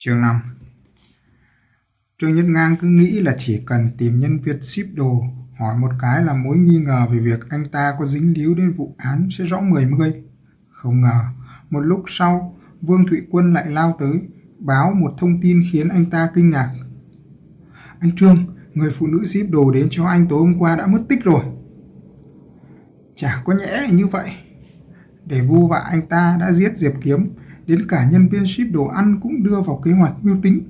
Chương 5 Trương Nhất Ngang cứ nghĩ là chỉ cần tìm nhân viên ship đồ hỏi một cái là mối nghi ngờ về việc anh ta có dính líu đến vụ án sẽ rõ mười mươi. Không ngờ, một lúc sau, Vương Thụy Quân lại lao tới, báo một thông tin khiến anh ta kinh ngạc. Anh Trương, người phụ nữ ship đồ đến cho anh tối hôm qua đã mất tích rồi. Chả có nhẽ là như vậy. Để vu vạ anh ta đã giết Diệp Kiếm, đến cả nhân viên ship đồ ăn cũng đưa vào kế hoạch mưu tính.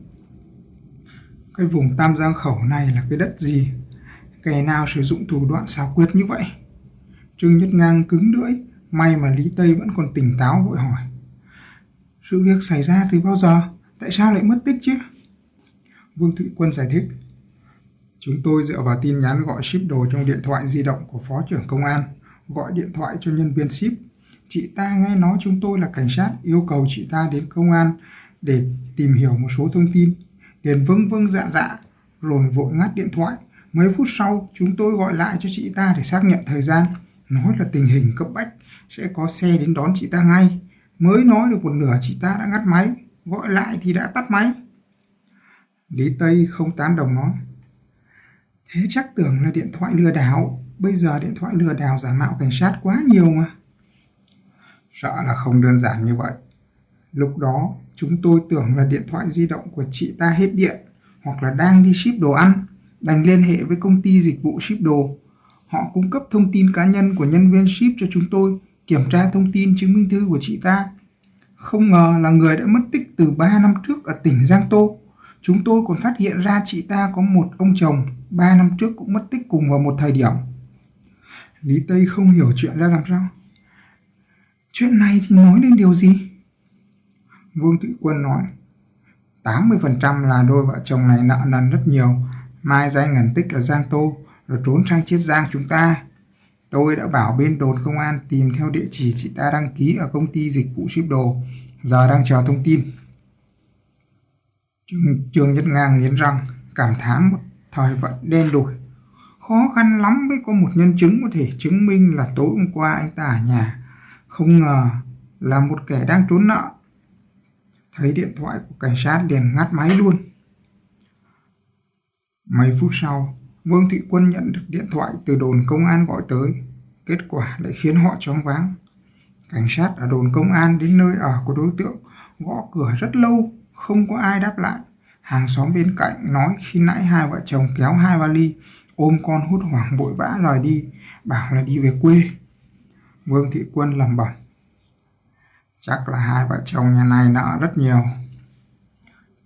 Cái vùng Tam Giang Khẩu này là cái đất gì? Kẻ nào sử dụng thủ đoạn xảo quyệt như vậy? Trương Nhất Ngang cứng lưỡi, may mà Lý Tây vẫn còn tỉnh táo vội hỏi. Sự việc xảy ra từ bao giờ? Tại sao lại mất tích chứ? Vương Thụy Quân giải thích. Chúng tôi dựa vào tin nhắn gọi ship đồ trong điện thoại di động của Phó trưởng Công an, gọi điện thoại cho nhân viên ship. Chị ta nghe nói chúng tôi là cảnh sát yêu cầu chị ta đến công an để tìm hiểu một số thông tin. Liền vâng vâng dạ dạ, rồi vội ngắt điện thoại. Mấy phút sau, chúng tôi gọi lại cho chị ta để xác nhận thời gian. Nói là tình hình cấp bách, sẽ có xe đến đón chị ta ngay. Mới nói được một nửa chị ta đã ngắt máy, gọi lại thì đã tắt máy. Lý Tây không tán đồng nói. Thế chắc tưởng là điện thoại lừa đảo, bây giờ điện thoại lừa đảo giả mạo cảnh sát quá nhiều mà rõ là không đơn giản như vậy. Lúc đó, chúng tôi tưởng là điện thoại di động của chị ta hết điện hoặc là đang đi ship đồ ăn, đành liên hệ với công ty dịch vụ ship đồ. Họ cung cấp thông tin cá nhân của nhân viên ship cho chúng tôi, kiểm tra thông tin chứng minh thư của chị ta. Không ngờ là người đã mất tích từ 3 năm trước ở tỉnh Giang Tô. Chúng tôi còn phát hiện ra chị ta có một ông chồng 3 năm trước cũng mất tích cùng vào một thời điểm. Lý Tây không hiểu chuyện ra làm sao. Chuyện này thì nói đến điều gì? Vương Thụy Quân nói. 80% là đôi vợ chồng này nợ nần rất nhiều. Mai danh ngẩn tích ở Giang Tô rồi trốn sang Chiết Giang chúng ta. Tôi đã bảo bên đồn công an tìm theo địa chỉ chị ta đăng ký ở công ty dịch vụ ship đồ. Giờ đang chờ thông tin. Trương, Trương Nhất Ngang nghiến răng, cảm thán một thời vận đen đủi. Khó khăn lắm mới có một nhân chứng có thể chứng minh là tối hôm qua anh ta ở nhà. Không ngờ là một kẻ đang trốn nợ. Thấy điện thoại của cảnh sát liền ngắt máy luôn. Mấy phút sau, Vương Thị Quân nhận được điện thoại từ đồn công an gọi tới. Kết quả lại khiến họ choáng váng. Cảnh sát ở đồn công an đến nơi ở của đối tượng gõ cửa rất lâu, không có ai đáp lại. Hàng xóm bên cạnh nói khi nãy hai vợ chồng kéo hai vali, ôm con hốt hoảng vội vã rời đi, bảo là đi về quê. Vương Thị Quân lẩm bẩm. Chắc là hai vợ chồng nhà này nợ rất nhiều.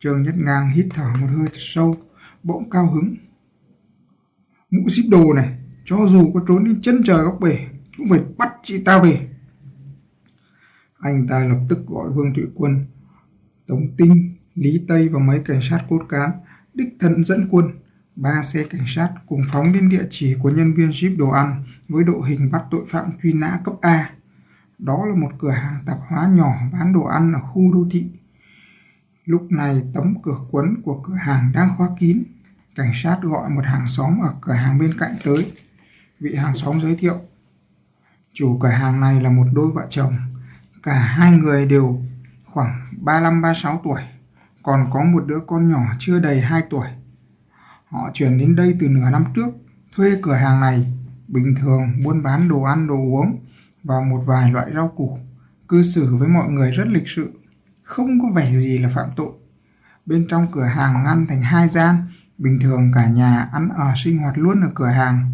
Trương Nhất Ngang hít thở một hơi thật sâu, bỗng cao hứng. Mũ ship đồ này, cho dù có trốn đến chân trời góc bể, cũng phải bắt chị ta về. Anh ta lập tức gọi Vương Thụy Quân, Tống Tinh, Lý Tây và mấy cảnh sát cốt cán, đích thân dẫn quân. Ba xe cảnh sát cùng phóng đến địa chỉ của nhân viên ship đồ ăn với độ hình bắt tội phạm truy nã cấp A. Đó là một cửa hàng tạp hóa nhỏ bán đồ ăn ở khu đô thị. Lúc này tấm cửa quấn của cửa hàng đang khóa kín. Cảnh sát gọi một hàng xóm ở cửa hàng bên cạnh tới. Vị hàng xóm giới thiệu. Chủ cửa hàng này là một đôi vợ chồng. Cả hai người đều khoảng 35-36 tuổi. Còn có một đứa con nhỏ chưa đầy 2 tuổi. Họ chuyển đến đây từ nửa năm trước. Thuê cửa hàng này. Bình thường buôn bán đồ ăn đồ uống và một vài loại rau củ. Cư xử với mọi người rất lịch sự. Không có vẻ gì là phạm tội. Bên trong cửa hàng ngăn thành hai gian Bình thường cả nhà ăn ở sinh hoạt luôn ở cửa hàng.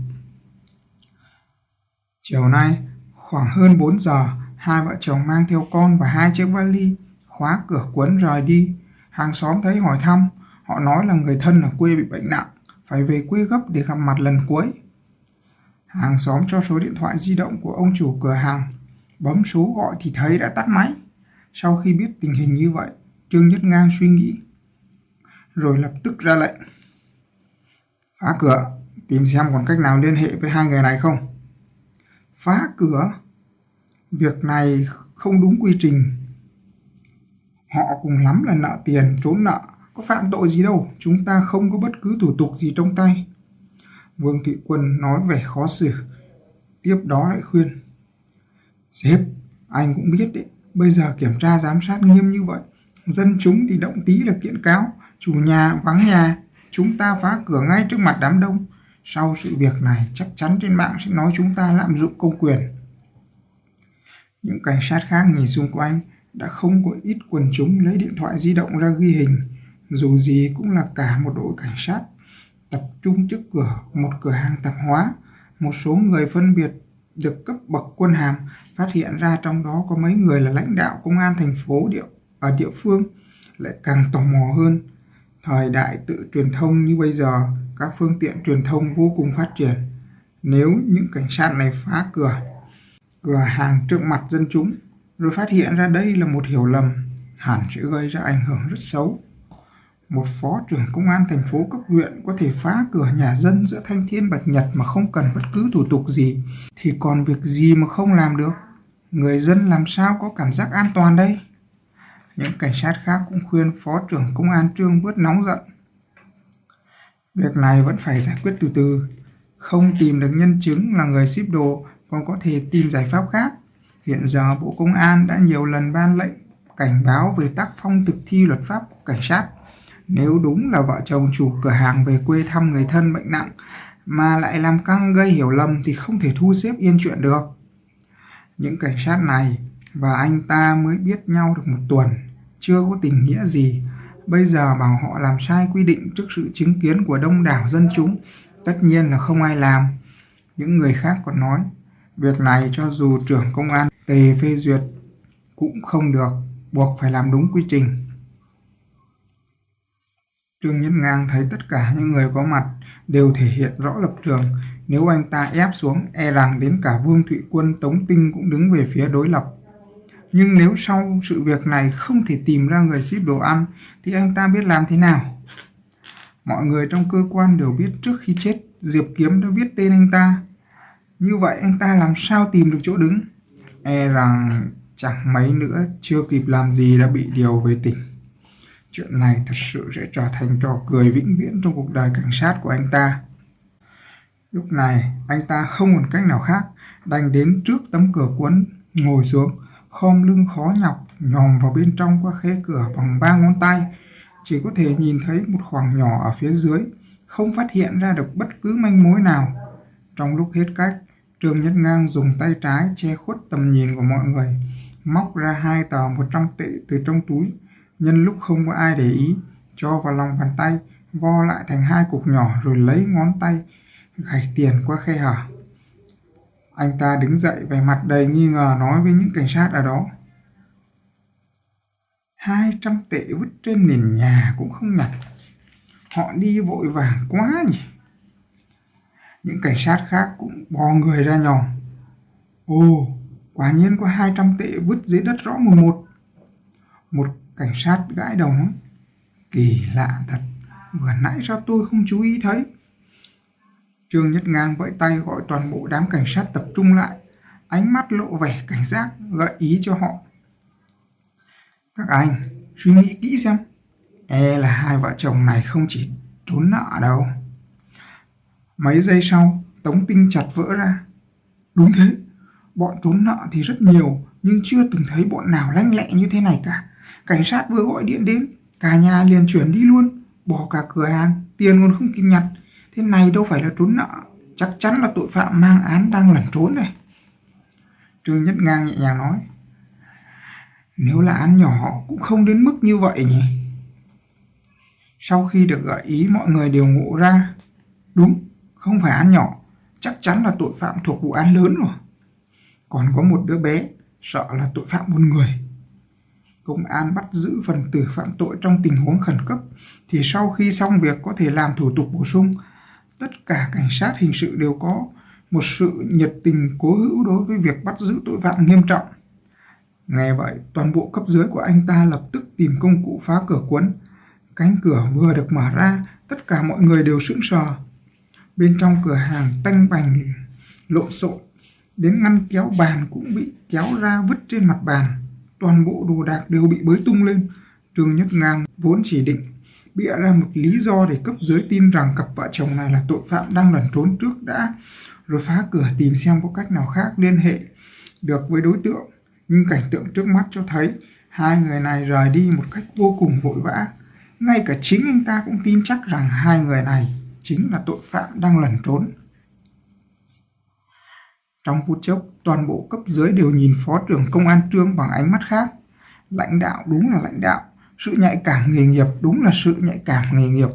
Chiều nay, khoảng hơn 4 giờ, hai vợ chồng mang theo con và hai chiếc vali, khóa cửa cuốn rời đi. Hàng xóm thấy hỏi thăm, họ nói là người thân ở quê bị bệnh nặng, phải về quê gấp để gặp mặt lần cuối. Hàng xóm cho số điện thoại di động của ông chủ cửa hàng, bấm số gọi thì thấy đã tắt máy. Sau khi biết tình hình như vậy, Trương Nhất Ngang suy nghĩ, rồi lập tức ra lệnh. Phá cửa, tìm xem còn cách nào liên hệ với hai người này không. Phá cửa? Việc này không đúng quy trình. Họ cùng lắm là nợ tiền, trốn nợ. Có phạm tội gì đâu, chúng ta không có bất cứ thủ tục gì trong tay. Vương Thị Quân nói vẻ khó xử. Tiếp đó lại khuyên. Sếp, anh cũng biết đấy, bây giờ kiểm tra giám sát nghiêm như vậy. Dân chúng thì động tí là kiện cáo, chủ nhà vắng nhà, chúng ta phá cửa ngay trước mặt đám đông. Sau sự việc này chắc chắn trên mạng sẽ nói chúng ta lạm dụng công quyền. Những cảnh sát khác nhìn xung quanh đã không có ít quần chúng lấy điện thoại di động ra ghi hình, dù gì cũng là cả một đội cảnh sát tập trung trước cửa một cửa hàng tạp hóa. Một số người phân biệt được cấp bậc quân hàm phát hiện ra trong đó có mấy người là lãnh đạo công an thành phố địa ở địa phương lại càng tò mò hơn. Thời đại tự truyền thông như bây giờ, các phương tiện truyền thông vô cùng phát triển. Nếu những cảnh sát này phá cửa, cửa hàng trước mặt dân chúng, rồi phát hiện ra đây là một hiểu lầm, hẳn sẽ gây ra ảnh hưởng rất xấu. Một phó trưởng công an thành phố cấp huyện có thể phá cửa nhà dân giữa thanh thiên bạch nhật mà không cần bất cứ thủ tục gì, thì còn việc gì mà không làm được? Người dân làm sao có cảm giác an toàn đây? Những cảnh sát khác cũng khuyên phó trưởng công an trương bớt nóng giận. Việc này vẫn phải giải quyết từ từ. Không tìm được nhân chứng là người ship đồ còn có thể tìm giải pháp khác. Hiện giờ Bộ Công an đã nhiều lần ban lệnh cảnh báo về tác phong thực thi luật pháp của cảnh sát. Nếu đúng là vợ chồng chủ cửa hàng về quê thăm người thân bệnh nặng mà lại làm căng gây hiểu lầm thì không thể thu xếp yên chuyện được. Những cảnh sát này và anh ta mới biết nhau được một tuần, chưa có tình nghĩa gì. Bây giờ bảo họ làm sai quy định trước sự chứng kiến của đông đảo dân chúng, tất nhiên là không ai làm. Những người khác còn nói, việc này cho dù trưởng công an tề phê duyệt cũng không được, buộc phải làm đúng quy trình. Trương Nhất Ngang thấy tất cả những người có mặt đều thể hiện rõ lập trường. Nếu anh ta ép xuống, e rằng đến cả Vương Thụy Quân Tống Tinh cũng đứng về phía đối lập. Nhưng nếu sau sự việc này không thể tìm ra người ship đồ ăn, thì anh ta biết làm thế nào? Mọi người trong cơ quan đều biết trước khi chết, Diệp Kiếm đã viết tên anh ta. Như vậy anh ta làm sao tìm được chỗ đứng? E rằng chẳng mấy nữa chưa kịp làm gì đã bị điều về tỉnh. Chuyện này thật sự sẽ trở thành trò cười vĩnh viễn trong cuộc đời cảnh sát của anh ta. Lúc này, anh ta không còn cách nào khác, đành đến trước tấm cửa cuốn, ngồi xuống, khom lưng khó nhọc, nhòm vào bên trong qua khe cửa bằng ba ngón tay. Chỉ có thể nhìn thấy một khoảng nhỏ ở phía dưới, không phát hiện ra được bất cứ manh mối nào. Trong lúc hết cách, Trương Nhất Ngang dùng tay trái che khuất tầm nhìn của mọi người, móc ra hai tờ 100 tệ từ trong túi, nhân lúc không có ai để ý, cho vào lòng bàn tay, vo lại thành hai cục nhỏ rồi lấy ngón tay gảy tiền qua khe hở. Anh ta đứng dậy vẻ mặt đầy nghi ngờ nói với những cảnh sát ở đó. Hai trăm tệ vứt trên nền nhà cũng không nhặt. Họ đi vội vàng quá nhỉ. Những cảnh sát khác cũng bò người ra nhòm. Ồ, quả nhiên có hai trăm tệ vứt dưới đất rõ một một. Một cảnh sát gãi đầu nói. Kỳ lạ thật, vừa nãy sao tôi không chú ý thấy. Trương Nhất Ngang vẫy tay gọi toàn bộ đám cảnh sát tập trung lại, ánh mắt lộ vẻ cảnh giác, gợi ý cho họ. Các anh, suy nghĩ kỹ xem, e là hai vợ chồng này không chỉ trốn nợ đâu. Mấy giây sau, Tống Tinh chặt vỡ ra. Đúng thế, bọn trốn nợ thì rất nhiều, nhưng chưa từng thấy bọn nào lanh lẹ như thế này cả. Cảnh sát vừa gọi điện đến, cả nhà liền chuyển đi luôn, bỏ cả cửa hàng, tiền còn không kịp nhặt. Thế này đâu phải là trốn nợ, chắc chắn là tội phạm mang án đang lẩn trốn này. Trương Nhất Ngang nhẹ nhàng nói, nếu là án nhỏ cũng không đến mức như vậy nhỉ. Sau khi được gợi ý mọi người đều ngộ ra, đúng, không phải án nhỏ, chắc chắn là tội phạm thuộc vụ án lớn rồi. Còn có một đứa bé, sợ là tội phạm buôn người. Công an bắt giữ phần tử phạm tội trong tình huống khẩn cấp, thì sau khi xong việc có thể làm thủ tục bổ sung, tất cả cảnh sát hình sự đều có một sự nhiệt tình cố hữu đối với việc bắt giữ tội phạm nghiêm trọng. Nghe vậy, toàn bộ cấp dưới của anh ta lập tức tìm công cụ phá cửa cuốn. Cánh cửa vừa được mở ra, tất cả mọi người đều sững sờ. Bên trong cửa hàng tanh bành lộn xộn, đến ngăn kéo bàn cũng bị kéo ra vứt trên mặt bàn. Toàn bộ đồ đạc đều bị bới tung lên. Trương Nhất Ngang vốn chỉ định bịa ra một lý do để cấp dưới tin rằng cặp vợ chồng này là tội phạm đang lẩn trốn trước đã, rồi phá cửa tìm xem có cách nào khác liên hệ được với đối tượng. Nhưng cảnh tượng trước mắt cho thấy Hai người này rời đi một cách vô cùng vội vã. Ngay cả chính anh ta cũng tin chắc rằng hai người này chính là tội phạm đang lẩn trốn. Trong phút chốc, toàn bộ cấp dưới đều nhìn phó trưởng công an trương bằng ánh mắt khác. Lãnh đạo đúng là lãnh đạo, sự nhạy cảm nghề nghiệp đúng là sự nhạy cảm nghề nghiệp.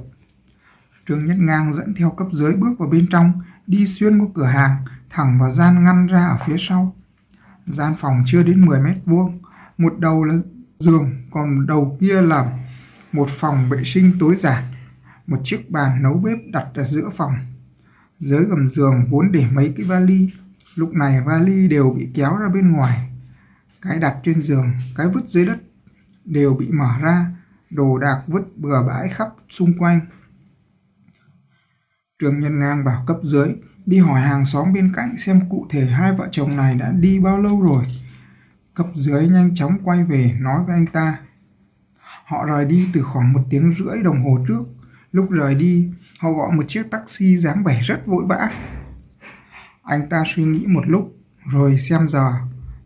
Trương Nhất Ngang dẫn theo cấp dưới bước vào bên trong, đi xuyên qua cửa hàng, thẳng vào gian ngăn ra ở phía sau. Gian phòng chưa đến 10 mét vuông, một đầu là giường, còn đầu kia là một phòng vệ sinh tối giản. Một chiếc bàn nấu bếp đặt ở giữa phòng. Dưới gầm giường vốn để mấy cái vali, lúc này vali đều bị kéo ra bên ngoài. Cái đặt trên giường, cái vứt dưới đất đều bị mở ra, đồ đạc vứt bừa bãi khắp xung quanh. trường Nhân Ngang bảo cấp dưới đi hỏi hàng xóm bên cạnh xem cụ thể hai vợ chồng này đã đi bao lâu rồi. Cấp dưới nhanh chóng quay về nói với anh ta. Họ rời đi từ khoảng một tiếng rưỡi đồng hồ trước. Lúc rời đi, họ gọi một chiếc taxi dáng vẻ rất vội vã. Anh ta suy nghĩ một lúc, rồi xem giờ.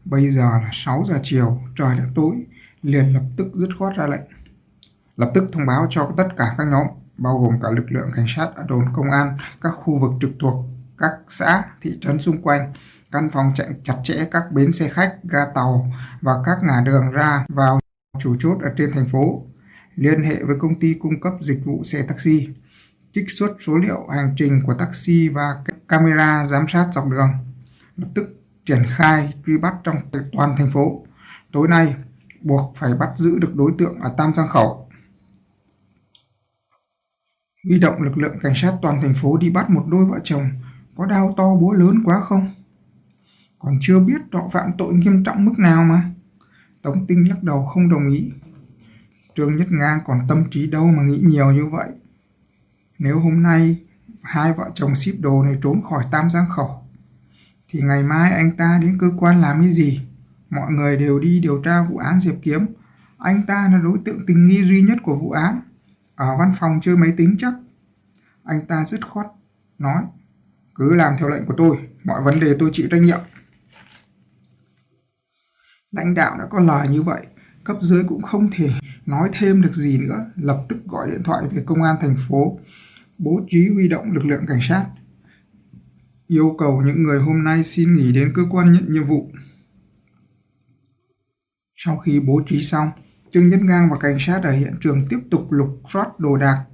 Bây giờ là 6 giờ chiều, trời đã tối, liền lập tức dứt khoát ra lệnh. Lập tức thông báo cho tất cả các nhóm, bao gồm cả lực lượng cảnh sát ở đồn công an, các khu vực trực thuộc, các xã, thị trấn xung quanh, căn phòng chạy chặt chẽ các bến xe khách, ga tàu và các ngã đường ra vào chủ chốt ở trên thành phố. Liên hệ với công ty cung cấp dịch vụ xe taxi, trích xuất số liệu hành trình của taxi và camera giám sát dọc đường. Lập tức triển khai truy bắt trong toàn thành phố. Tối nay, buộc phải bắt giữ được đối tượng ở Tam Giang Khẩu. Huy động lực lượng cảnh sát toàn thành phố đi bắt một đôi vợ chồng có đau to búa lớn quá không? Còn chưa biết họ phạm tội nghiêm trọng mức nào mà. Tống Tinh lắc đầu không đồng ý. Trương Nhất Ngang còn tâm trí đâu mà nghĩ nhiều như vậy. Nếu hôm nay hai vợ chồng ship đồ này trốn khỏi Tam Giang Khẩu, thì ngày mai anh ta đến cơ quan làm cái gì? Mọi người đều đi điều tra vụ án Diệp Kiếm. Anh ta là đối tượng tình nghi duy nhất của vụ án. Ở văn phòng chơi máy tính chắc. Anh ta dứt khoát, nói, cứ làm theo lệnh của tôi, mọi vấn đề tôi chịu trách nhiệm. Lãnh đạo đã có lời như vậy, cấp dưới cũng không thể nói thêm được gì nữa, lập tức gọi điện thoại về công an thành phố, bố trí huy động lực lượng cảnh sát, yêu cầu những người hôm nay xin nghỉ đến cơ quan nhận nhiệm vụ. Sau khi bố trí xong, Trương Nhất Ngang và cảnh sát ở hiện trường tiếp tục lục soát đồ đạc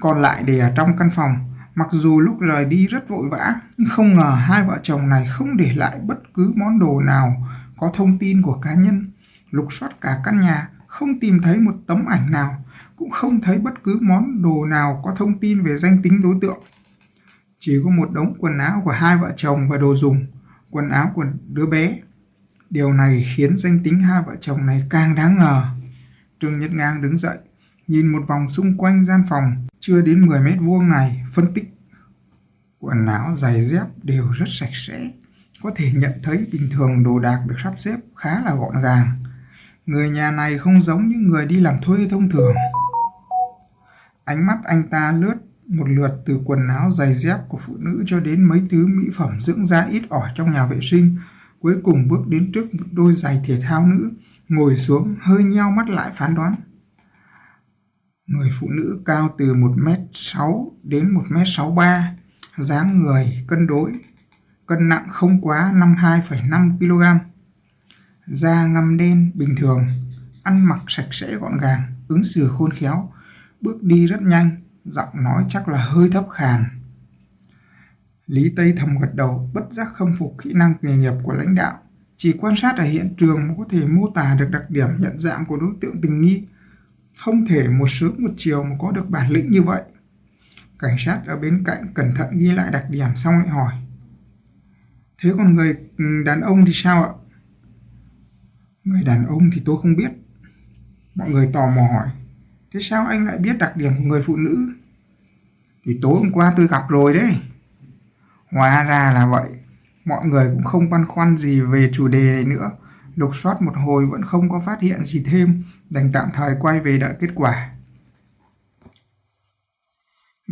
còn lại để ở trong căn phòng. Mặc dù lúc rời đi rất vội vã, nhưng không ngờ hai vợ chồng này không để lại bất cứ món đồ nào có thông tin của cá nhân. Lục soát cả căn nhà, không tìm thấy một tấm ảnh nào, cũng không thấy bất cứ món đồ nào có thông tin về danh tính đối tượng. Chỉ có một đống quần áo của hai vợ chồng và đồ dùng, quần áo của đứa bé. Điều này khiến danh tính hai vợ chồng này càng đáng ngờ. Trương Nhất Ngang đứng dậy, nhìn một vòng xung quanh gian phòng chưa đến 10 mét vuông này, phân tích. Quần áo, giày dép đều rất sạch sẽ. Có thể nhận thấy bình thường đồ đạc được sắp xếp khá là gọn gàng. Người nhà này không giống những người đi làm thuê thông thường. Ánh mắt anh ta lướt một lượt từ quần áo giày dép của phụ nữ cho đến mấy thứ mỹ phẩm dưỡng da ít ỏi trong nhà vệ sinh. Cuối cùng bước đến trước một đôi giày thể thao nữ, ngồi xuống hơi nheo mắt lại phán đoán. Người phụ nữ cao từ 1m6 đến 1m63, dáng người cân đối, cân nặng không quá 52,5 kg. Da ngăm đen bình thường, ăn mặc sạch sẽ gọn gàng, ứng xử khôn khéo, bước đi rất nhanh, giọng nói chắc là hơi thấp khàn. Lý Tây thầm gật đầu, bất giác khâm phục kỹ năng nghề nghiệp của lãnh đạo. Chỉ quan sát ở hiện trường mới có thể mô tả được đặc điểm nhận dạng của đối tượng tình nghi. Không thể một sớm một chiều mà có được bản lĩnh như vậy. Cảnh sát ở bên cạnh cẩn thận ghi lại đặc điểm xong lại hỏi. Thế còn người ừ, đàn ông thì sao ạ? Người đàn ông thì tôi không biết. Mọi người tò mò hỏi. Thế sao anh lại biết đặc điểm của người phụ nữ? Thì tối hôm qua tôi gặp rồi đấy. Hóa ra là vậy. Mọi người cũng không băn khoăn gì về chủ đề này nữa. Lục soát một hồi vẫn không có phát hiện gì thêm, đành tạm thời quay về đợi kết quả.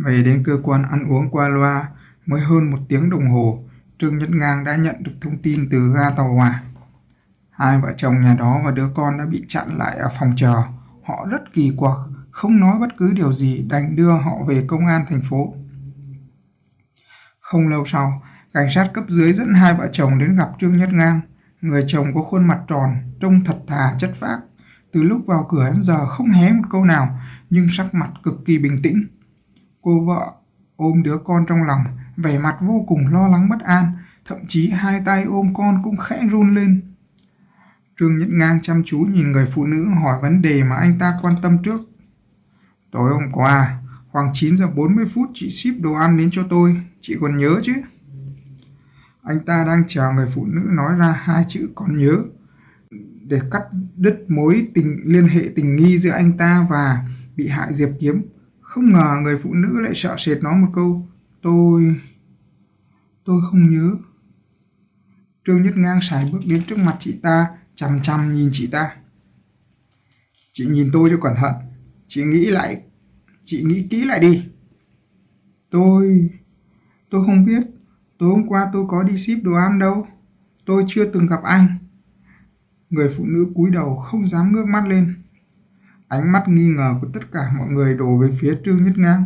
Về đến cơ quan ăn uống qua loa, mới hơn một tiếng đồng hồ, Trương Nhất Ngang đã nhận được thông tin từ ga tàu hỏa. Hai vợ chồng nhà đó và đứa con đã bị chặn lại ở phòng chờ. Họ rất kỳ quặc, không nói bất cứ điều gì đành đưa họ về công an thành phố. Không lâu sau, cảnh sát cấp dưới dẫn hai vợ chồng đến gặp Trương Nhất Ngang. Người chồng có khuôn mặt tròn, trông thật thà chất phác. Từ lúc vào cửa đến giờ không hé một câu nào, nhưng sắc mặt cực kỳ bình tĩnh. Cô vợ ôm đứa con trong lòng, vẻ mặt vô cùng lo lắng bất an, thậm chí hai tay ôm con cũng khẽ run lên. Trương Nhất Ngang chăm chú nhìn người phụ nữ hỏi vấn đề mà anh ta quan tâm trước. Tối hôm qua, khoảng 9 giờ 40 phút chị ship đồ ăn đến cho tôi, chị còn nhớ chứ? Anh ta đang chờ người phụ nữ nói ra hai chữ còn nhớ để cắt đứt mối tình liên hệ tình nghi giữa anh ta và bị hại Diệp Kiếm. Không ngờ người phụ nữ lại sợ sệt nói một câu Tôi... tôi không nhớ. Trương Nhất Ngang sải bước đến trước mặt chị ta, chằm chằm nhìn chị ta. Chị nhìn tôi cho cẩn thận. Chị nghĩ lại, chị nghĩ kỹ lại đi. Tôi... tôi không biết. Tối hôm qua tôi có đi ship đồ ăn đâu. Tôi chưa từng gặp anh. Người phụ nữ cúi đầu không dám ngước mắt lên. Ánh mắt nghi ngờ của tất cả mọi người đổ về phía Trương Nhất Ngang.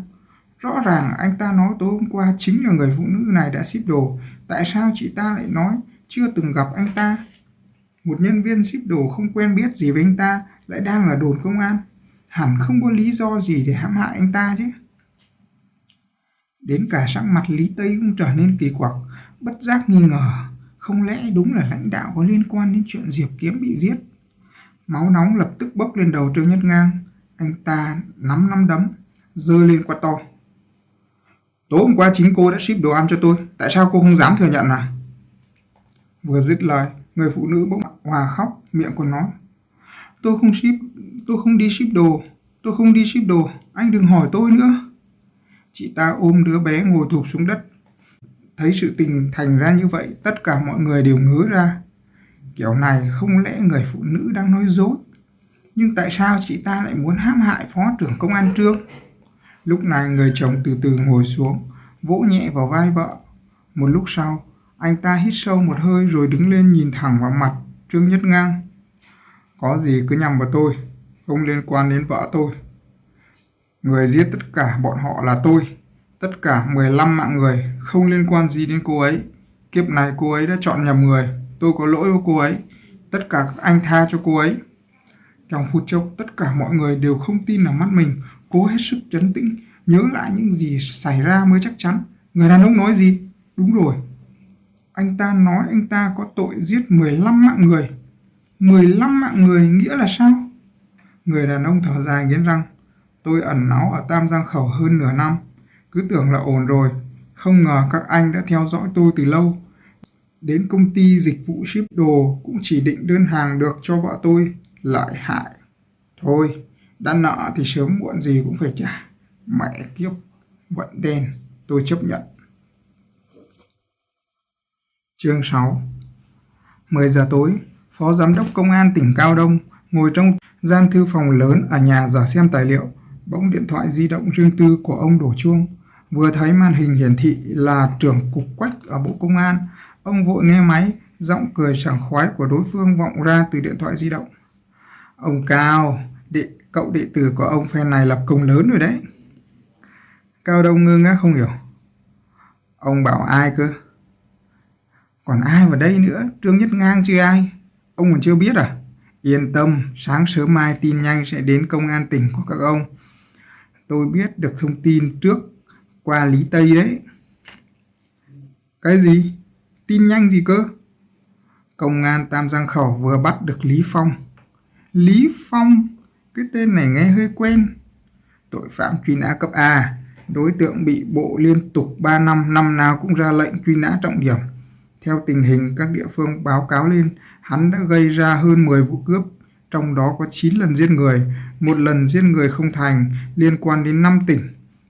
Rõ ràng anh ta nói tối hôm qua chính là người phụ nữ này đã ship đồ. Tại sao chị ta lại nói chưa từng gặp anh ta? Một nhân viên ship đồ không quen biết gì với anh ta lại đang ở đồn công an. Hẳn không có lý do gì để hãm hại anh ta chứ. Đến cả sắc mặt Lý Tây cũng trở nên kỳ quặc, bất giác nghi ngờ. Không lẽ đúng là lãnh đạo có liên quan đến chuyện Diệp Kiếm bị giết? Máu nóng lập tức bốc lên đầu Trương Nhất Ngang. Anh ta nắm nắm đấm, dơ lên quát to. Tối hôm qua chính cô đã ship đồ ăn cho tôi, tại sao cô không dám thừa nhận à? Vừa dứt lời, người phụ nữ bỗng hòa khóc, miệng còn nói. Tôi không ship, tôi không đi ship đồ, tôi không đi ship đồ, anh đừng hỏi tôi nữa. Chị ta ôm đứa bé ngồi thụp xuống đất. Thấy sự tình thành ra như vậy, tất cả mọi người đều ngứa ra. Kiểu này không lẽ người phụ nữ đang nói dối? Nhưng tại sao chị ta lại muốn hãm hại phó trưởng công an Trương? Lúc này người chồng từ từ ngồi xuống, vỗ nhẹ vào vai vợ. Một lúc sau, anh ta hít sâu một hơi rồi đứng lên nhìn thẳng vào mặt Trương Nhất Ngang. Có gì cứ nhằm vào tôi, không liên quan đến vợ tôi. Người giết tất cả bọn họ là tôi. Tất cả 15 mạng người, không liên quan gì đến cô ấy. Kiếp này cô ấy đã chọn nhầm người. Tôi có lỗi với cô ấy. Tất cả các anh tha cho cô ấy. Trong phút chốc, tất cả mọi người đều không tin vào mắt mình, cố hết sức chấn tĩnh, nhớ lại những gì xảy ra mới chắc chắn. Người đàn ông nói gì? Đúng rồi. Anh ta nói anh ta có tội giết 15 mạng người. 15 mạng người nghĩa là sao? Người đàn ông thở dài nghiến răng. Tôi ẩn náu ở Tam Giang Khẩu hơn nửa năm. Cứ tưởng là ổn rồi. Không ngờ các anh đã theo dõi tôi từ lâu. Đến công ty dịch vụ ship đồ cũng chỉ định đơn hàng được cho vợ tôi. Lại hại. Thôi, đã nợ thì sớm muộn gì cũng phải trả. Mẹ kiếp, vận đen, tôi chấp nhận. Chương 6 10 giờ tối, Phó Giám đốc Công an tỉnh Cao Đông ngồi trong gian thư phòng lớn ở nhà giả xem tài liệu bỗng điện thoại di động riêng tư của ông đổ chuông. Vừa thấy màn hình hiển thị là trưởng cục quách ở Bộ Công an, ông vội nghe máy, giọng cười sảng khoái của đối phương vọng ra từ điện thoại di động. Ông Cao, đệ, cậu đệ tử của ông phen này lập công lớn rồi đấy. Cao Đông ngơ ngác không hiểu. Ông bảo ai cơ? Còn ai vào đây nữa? Trương Nhất Ngang chứ ai? Ông còn chưa biết à? Yên tâm, sáng sớm mai tin nhanh sẽ đến công an tỉnh của các ông. Tôi biết được thông tin trước qua Lý Tây đấy. Cái gì? Tin nhanh gì cơ? Công an Tam Giang Khẩu vừa bắt được Lý Phong. Lý Phong? Cái tên này nghe hơi quen. Tội phạm truy nã cấp A. Đối tượng bị bộ liên tục 3 năm, năm nào cũng ra lệnh truy nã trọng điểm. Theo tình hình các địa phương báo cáo lên, hắn đã gây ra hơn 10 vụ cướp, trong đó có 9 lần giết người, một lần giết người không thành liên quan đến 5 tỉnh.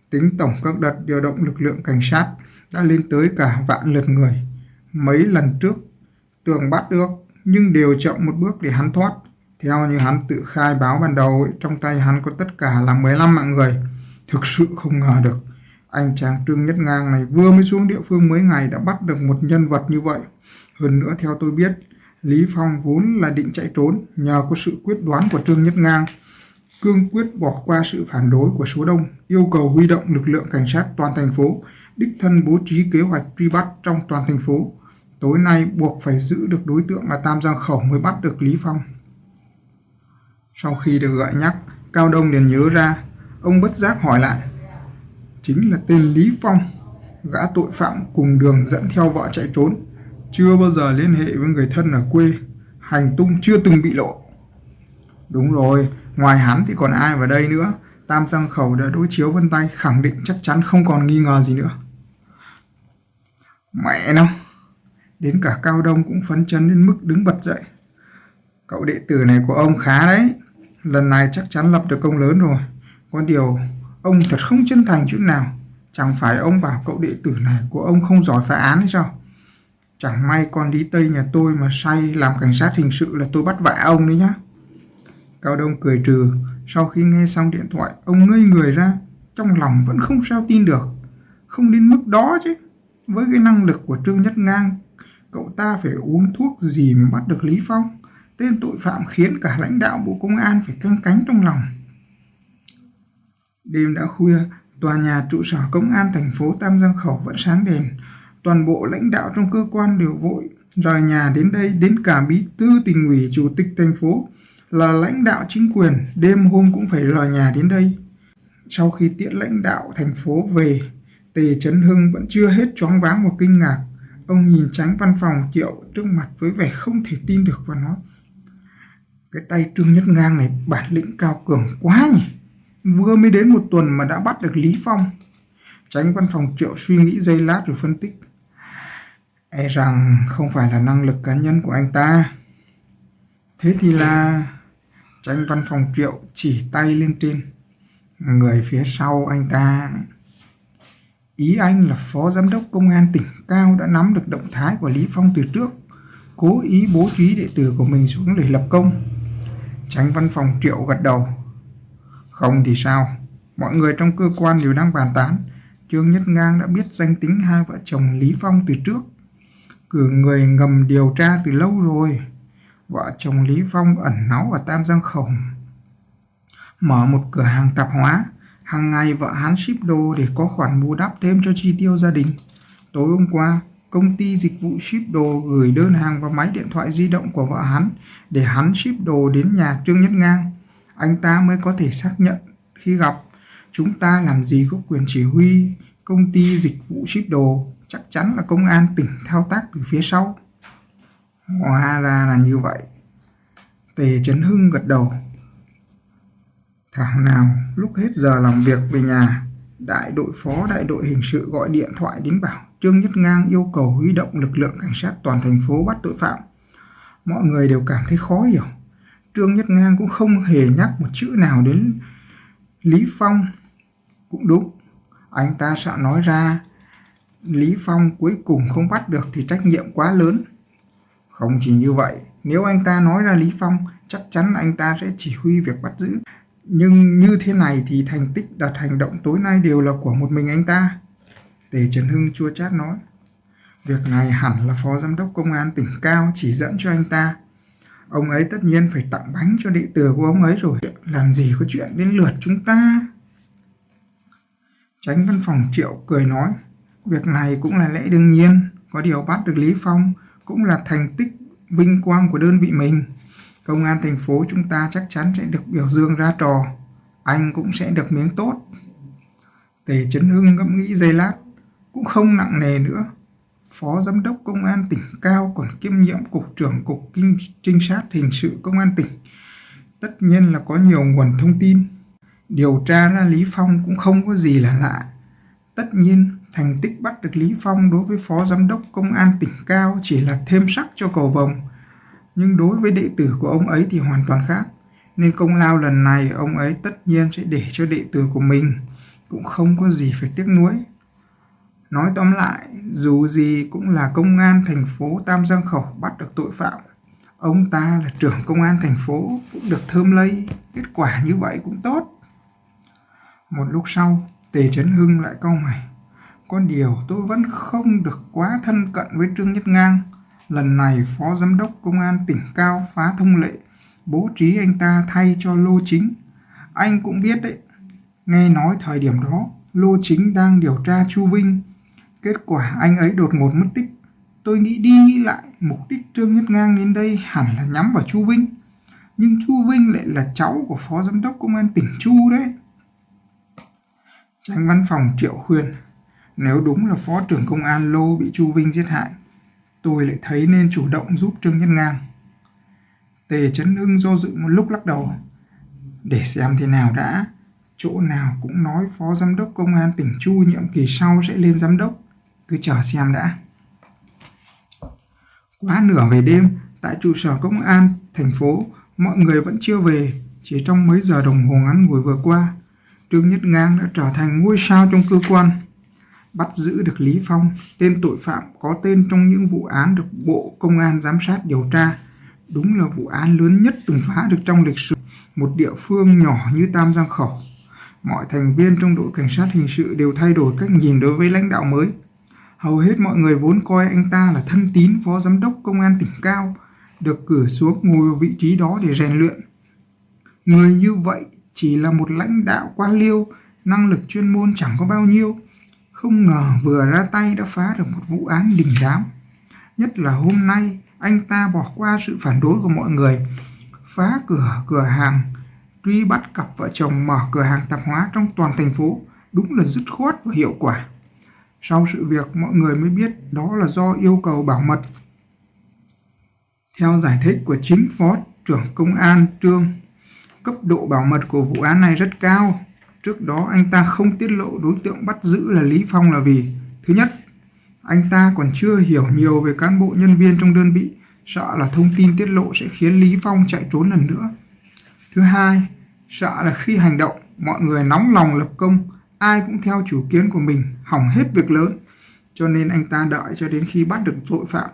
Tính tổng các đợt điều động lực lượng cảnh sát đã lên tới cả vạn lượt người. Mấy lần trước, tưởng bắt được, nhưng đều chậm một bước để hắn thoát. Theo như hắn tự khai báo ban đầu, trong tay hắn có tất cả là 15 mạng người. Thực sự không ngờ được. Anh chàng Trương Nhất Ngang này vừa mới xuống địa phương mấy ngày đã bắt được một nhân vật như vậy. Hơn nữa theo tôi biết, Lý Phong vốn là định chạy trốn, nhờ có sự quyết đoán của Trương Nhất Ngang, cương quyết bỏ qua sự phản đối của số đông, yêu cầu huy động lực lượng cảnh sát toàn thành phố, đích thân bố trí kế hoạch truy bắt trong toàn thành phố. Tối nay buộc phải giữ được đối tượng là Tam Giang Khẩu mới bắt được Lý Phong. Sau khi được gọi nhắc, Cao Đông liền nhớ ra, ông bất giác hỏi lại. Chính là tên Lý Phong, gã tội phạm cùng đường dẫn theo vợ chạy trốn, chưa bao giờ liên hệ với người thân ở quê, hành tung chưa từng bị lộ. Đúng rồi, ngoài hắn thì còn ai vào đây nữa, Tam Giang Khẩu đã đối chiếu vân tay khẳng định chắc chắn không còn nghi ngờ gì nữa. Mẹ nó, đến cả Cao Đông cũng phấn chấn đến mức đứng bật dậy. Cậu đệ tử này của ông khá đấy, lần này chắc chắn lập được công lớn rồi. Có điều, ông thật không chân thành chút nào. Chẳng phải ông bảo cậu đệ tử này của ông không giỏi phá án hay sao? Chẳng may con Lý Tây nhà tôi mà say làm cảnh sát hình sự là tôi bắt vạ ông đấy nhá. Cao Đông cười trừ, sau khi nghe xong điện thoại, ông ngây người ra, trong lòng vẫn không sao tin được. Không đến mức đó chứ. Với cái năng lực của Trương Nhất Ngang, cậu ta phải uống thuốc gì mà bắt được Lý Phong. Tên tội phạm khiến cả lãnh đạo Bộ Công an phải canh cánh trong lòng. Đêm đã khuya, tòa nhà trụ sở công an thành phố Tam Giang Khẩu vẫn sáng đèn. Toàn bộ lãnh đạo trong cơ quan đều vội rời nhà đến đây, đến cả bí thư tỉnh ủy chủ tịch thành phố là lãnh đạo chính quyền, đêm hôm cũng phải rời nhà đến đây. Sau khi tiễn lãnh đạo thành phố về, Tề Trấn Hưng vẫn chưa hết choáng váng và kinh ngạc. Ông nhìn tránh văn phòng Triệu trước mặt với vẻ không thể tin được và nói Cái tay Trương Nhất Ngang này bản lĩnh cao cường quá nhỉ. Vừa mới đến một tuần mà đã bắt được Lý Phong. Tránh văn phòng Triệu suy nghĩ giây lát rồi phân tích. E rằng không phải là năng lực cá nhân của anh ta. Thế thì là... Tránh văn phòng Triệu chỉ tay lên trên. Người phía sau anh ta... Ý anh là phó giám đốc công an tỉnh Cao đã nắm được động thái của Lý Phong từ trước, cố ý bố trí đệ tử của mình xuống để lập công. Tránh văn phòng Triệu gật đầu. Không thì sao, mọi người trong cơ quan đều đang bàn tán. Trương Nhất Ngang đã biết danh tính hai vợ chồng Lý Phong từ trước. Cử người ngầm điều tra từ lâu rồi. Vợ chồng Lý Phong ẩn náu ở Tam Giang Khổng Mở một cửa hàng tạp hóa, hàng ngày vợ hắn ship đồ để có khoản bù đắp thêm cho chi tiêu gia đình. Tối hôm qua, công ty dịch vụ ship đồ gửi đơn hàng vào máy điện thoại di động của vợ hắn để hắn ship đồ đến nhà Trương Nhất Ngang. Anh ta mới có thể xác nhận khi gặp chúng ta làm gì có quyền chỉ huy công ty dịch vụ ship đồ chắc chắn là công an tỉnh thao tác từ phía sau. Hóa ra là như vậy. Tề Trấn Hưng gật đầu. Thảo nào lúc hết giờ làm việc về nhà, đại đội phó đại đội hình sự gọi điện thoại đến bảo Trương Nhất Ngang yêu cầu huy động lực lượng cảnh sát toàn thành phố bắt tội phạm. Mọi người đều cảm thấy khó hiểu. Trương Nhất Ngang cũng không hề nhắc một chữ nào đến Lý Phong. Cũng đúng, anh ta sợ nói ra Lý Phong cuối cùng không bắt được thì trách nhiệm quá lớn. Không chỉ như vậy, nếu anh ta nói ra Lý Phong, chắc chắn anh ta sẽ chỉ huy việc bắt giữ. Nhưng như thế này thì thành tích đặt hành động tối nay đều là của một mình anh ta. Tề Trần Hưng chua chát nói. Việc này hẳn là phó giám đốc công an tỉnh Cao chỉ dẫn cho anh ta. Ông ấy tất nhiên phải tặng bánh cho đệ tử của ông ấy rồi. Làm gì có chuyện đến lượt chúng ta? Tránh văn phòng Triệu cười nói. Việc này cũng là lẽ đương nhiên. Có điều bắt được Lý Phong cũng là thành tích vinh quang của đơn vị mình. Công an thành phố chúng ta chắc chắn sẽ được biểu dương ra trò. Anh cũng sẽ được miếng tốt. Tề Trấn Hưng ngẫm nghĩ giây lát, cũng không nặng nề nữa. Phó Giám đốc Công an tỉnh Cao còn kiêm nhiệm Cục trưởng Cục Kinh Trinh sát Hình sự Công an tỉnh. Tất nhiên là có nhiều nguồn thông tin. Điều tra ra Lý Phong cũng không có gì là lạ. Tất nhiên, thành tích bắt được Lý Phong đối với Phó Giám đốc Công an tỉnh Cao chỉ là thêm sắc cho cầu vồng. Nhưng đối với đệ tử của ông ấy thì hoàn toàn khác. Nên công lao lần này ông ấy tất nhiên sẽ để cho đệ tử của mình. Cũng không có gì phải tiếc nuối. Nói tóm lại, dù gì cũng là công an thành phố Tam Giang Khẩu bắt được tội phạm. Ông ta là trưởng công an thành phố cũng được thơm lây, kết quả như vậy cũng tốt. Một lúc sau, Tề Trấn Hưng lại câu mày. Có điều tôi vẫn không được quá thân cận với Trương Nhất Ngang. Lần này Phó Giám đốc Công an tỉnh Cao phá thông lệ, bố trí anh ta thay cho Lô Chính. Anh cũng biết đấy, nghe nói thời điểm đó Lô Chính đang điều tra Chu Vinh. Kết quả anh ấy đột ngột mất tích. Tôi nghĩ đi nghĩ lại, mục đích Trương Nhất Ngang đến đây hẳn là nhắm vào Chu Vinh. Nhưng Chu Vinh lại là cháu của Phó Giám đốc Công an tỉnh Chu đấy. Tránh văn phòng Triệu khuyên, nếu đúng là Phó trưởng Công an Lô bị Chu Vinh giết hại, tôi lại thấy nên chủ động giúp Trương Nhất Ngang. Tề Trấn Hưng do dự một lúc lắc đầu. Để xem thế nào đã, chỗ nào cũng nói Phó Giám đốc Công an tỉnh Chu nhiệm kỳ sau sẽ lên giám đốc. Cứ chờ xem đã. Quá nửa về đêm, tại trụ sở công an thành phố, mọi người vẫn chưa về. Chỉ trong mấy giờ đồng hồ ngắn ngủi vừa qua, Trương Nhất Ngang đã trở thành ngôi sao trong cơ quan. Bắt giữ được Lý Phong, tên tội phạm có tên trong những vụ án được Bộ Công an giám sát điều tra. Đúng là vụ án lớn nhất từng phá được trong lịch sử một địa phương nhỏ như Tam Giang Khẩu. Mọi thành viên trong đội cảnh sát hình sự đều thay đổi cách nhìn đối với lãnh đạo mới. Hầu hết mọi người vốn coi anh ta là thân tín phó giám đốc công an tỉnh Cao, được cử xuống ngồi vào vị trí đó để rèn luyện. Người như vậy chỉ là một lãnh đạo quan liêu, năng lực chuyên môn chẳng có bao nhiêu. Không ngờ vừa ra tay đã phá được một vụ án đình đám. Nhất là hôm nay, anh ta bỏ qua sự phản đối của mọi người, phá cửa cửa hàng, truy bắt cặp vợ chồng mở cửa hàng tạp hóa trong toàn thành phố, đúng là dứt khoát và hiệu quả. Sau sự việc, mọi người mới biết đó là do yêu cầu bảo mật. Theo giải thích của chính phó trưởng công an Trương, cấp độ bảo mật của vụ án này rất cao. Trước đó anh ta không tiết lộ đối tượng bắt giữ là Lý Phong là vì Thứ nhất, anh ta còn chưa hiểu nhiều về cán bộ nhân viên trong đơn vị, sợ là thông tin tiết lộ sẽ khiến Lý Phong chạy trốn lần nữa. Thứ hai, sợ là khi hành động, mọi người nóng lòng lập công, ai cũng theo chủ kiến của mình, hỏng hết việc lớn. Cho nên anh ta đợi cho đến khi bắt được tội phạm,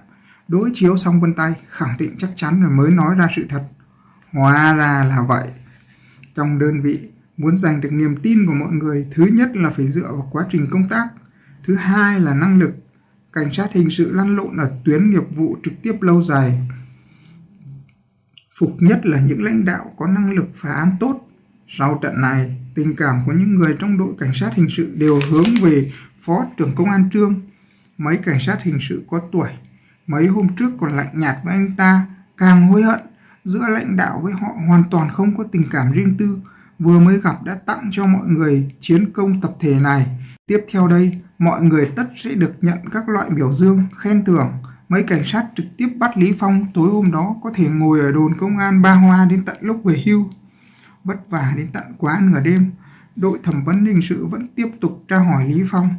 đối chiếu xong vân tay, khẳng định chắc chắn rồi mới nói ra sự thật. Hóa ra là vậy. Trong đơn vị, muốn giành được niềm tin của mọi người, thứ nhất là phải dựa vào quá trình công tác, thứ hai là năng lực. Cảnh sát hình sự lăn lộn ở tuyến nghiệp vụ trực tiếp lâu dài. Phục nhất là những lãnh đạo có năng lực phá án tốt. Sau trận này, tình cảm của những người trong đội cảnh sát hình sự đều hướng về phó trưởng công an trương. Mấy cảnh sát hình sự có tuổi, mấy hôm trước còn lạnh nhạt với anh ta, càng hối hận. Giữa lãnh đạo với họ hoàn toàn không có tình cảm riêng tư, vừa mới gặp đã tặng cho mọi người chiến công tập thể này. Tiếp theo đây, mọi người tất sẽ được nhận các loại biểu dương, khen thưởng. Mấy cảnh sát trực tiếp bắt Lý Phong tối hôm đó có thể ngồi ở đồn công an Ba Hoa đến tận lúc về hưu vất vả đến tận quá nửa đêm, đội thẩm vấn hình sự vẫn tiếp tục tra hỏi Lý Phong.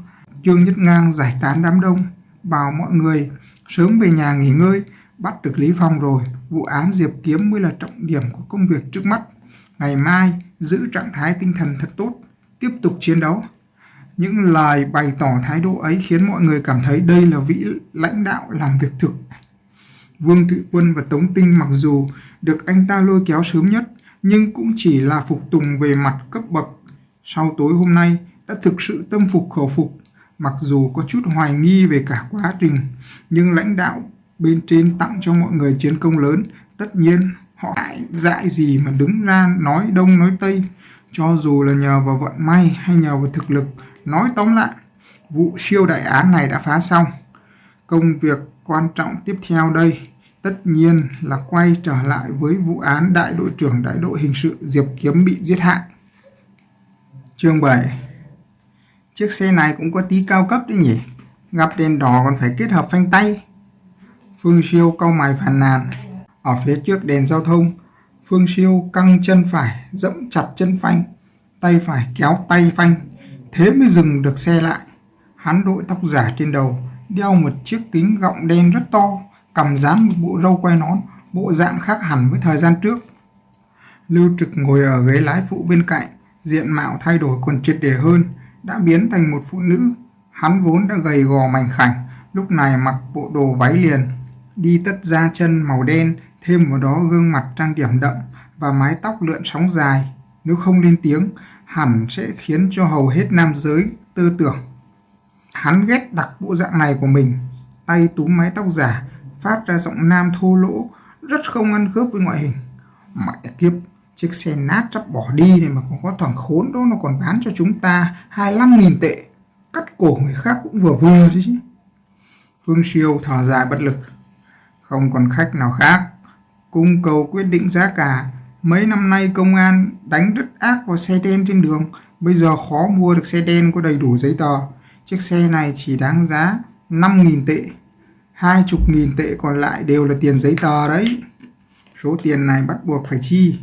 Trương Nhất Ngang giải tán đám đông, bảo mọi người sớm về nhà nghỉ ngơi, bắt được Lý Phong rồi, vụ án Diệp Kiếm mới là trọng điểm của công việc trước mắt. Ngày mai, giữ trạng thái tinh thần thật tốt, tiếp tục chiến đấu. Những lời bày tỏ thái độ ấy khiến mọi người cảm thấy đây là vị lãnh đạo làm việc thực. Vương Thụy Quân và Tống Tinh mặc dù được anh ta lôi kéo sớm nhất, nhưng cũng chỉ là phục tùng về mặt cấp bậc. Sau tối hôm nay đã thực sự tâm phục khẩu phục, mặc dù có chút hoài nghi về cả quá trình, nhưng lãnh đạo bên trên tặng cho mọi người chiến công lớn, tất nhiên họ hại dại gì mà đứng ra nói đông nói tây, cho dù là nhờ vào vận may hay nhờ vào thực lực, nói tóm lại, vụ siêu đại án này đã phá xong. Công việc quan trọng tiếp theo đây tất nhiên là quay trở lại với vụ án đại đội trưởng đại đội hình sự Diệp Kiếm bị giết hại. Chương 7 Chiếc xe này cũng có tí cao cấp đấy nhỉ? Gặp đèn đỏ còn phải kết hợp phanh tay. Phương Siêu câu mày phàn nàn. Ở phía trước đèn giao thông, Phương Siêu căng chân phải, dẫm chặt chân phanh, tay phải kéo tay phanh, thế mới dừng được xe lại. Hắn đội tóc giả trên đầu, đeo một chiếc kính gọng đen rất to, cầm dán một bộ râu quay nón, bộ dạng khác hẳn với thời gian trước. Lưu Trực ngồi ở ghế lái phụ bên cạnh, diện mạo thay đổi còn triệt để hơn, đã biến thành một phụ nữ. Hắn vốn đã gầy gò mảnh khảnh, lúc này mặc bộ đồ váy liền, đi tất da chân màu đen, thêm vào đó gương mặt trang điểm đậm và mái tóc lượn sóng dài. Nếu không lên tiếng, hẳn sẽ khiến cho hầu hết nam giới tư tưởng. Hắn ghét đặc bộ dạng này của mình, tay túm mái tóc giả, phát ra giọng nam thô lỗ, rất không ăn khớp với ngoại hình. Mẹ kiếp, chiếc xe nát sắp bỏ đi này mà còn có thằng khốn đó nó còn bán cho chúng ta 25.000 tệ. Cắt cổ người khác cũng vừa vừa đấy chứ. Phương Siêu thở dài bất lực. Không còn khách nào khác. Cung cầu quyết định giá cả. Mấy năm nay công an đánh rất ác vào xe đen trên đường. Bây giờ khó mua được xe đen có đầy đủ giấy tờ. Chiếc xe này chỉ đáng giá 5.000 tệ. 20.000 tệ còn lại đều là tiền giấy tờ đấy. Số tiền này bắt buộc phải chi.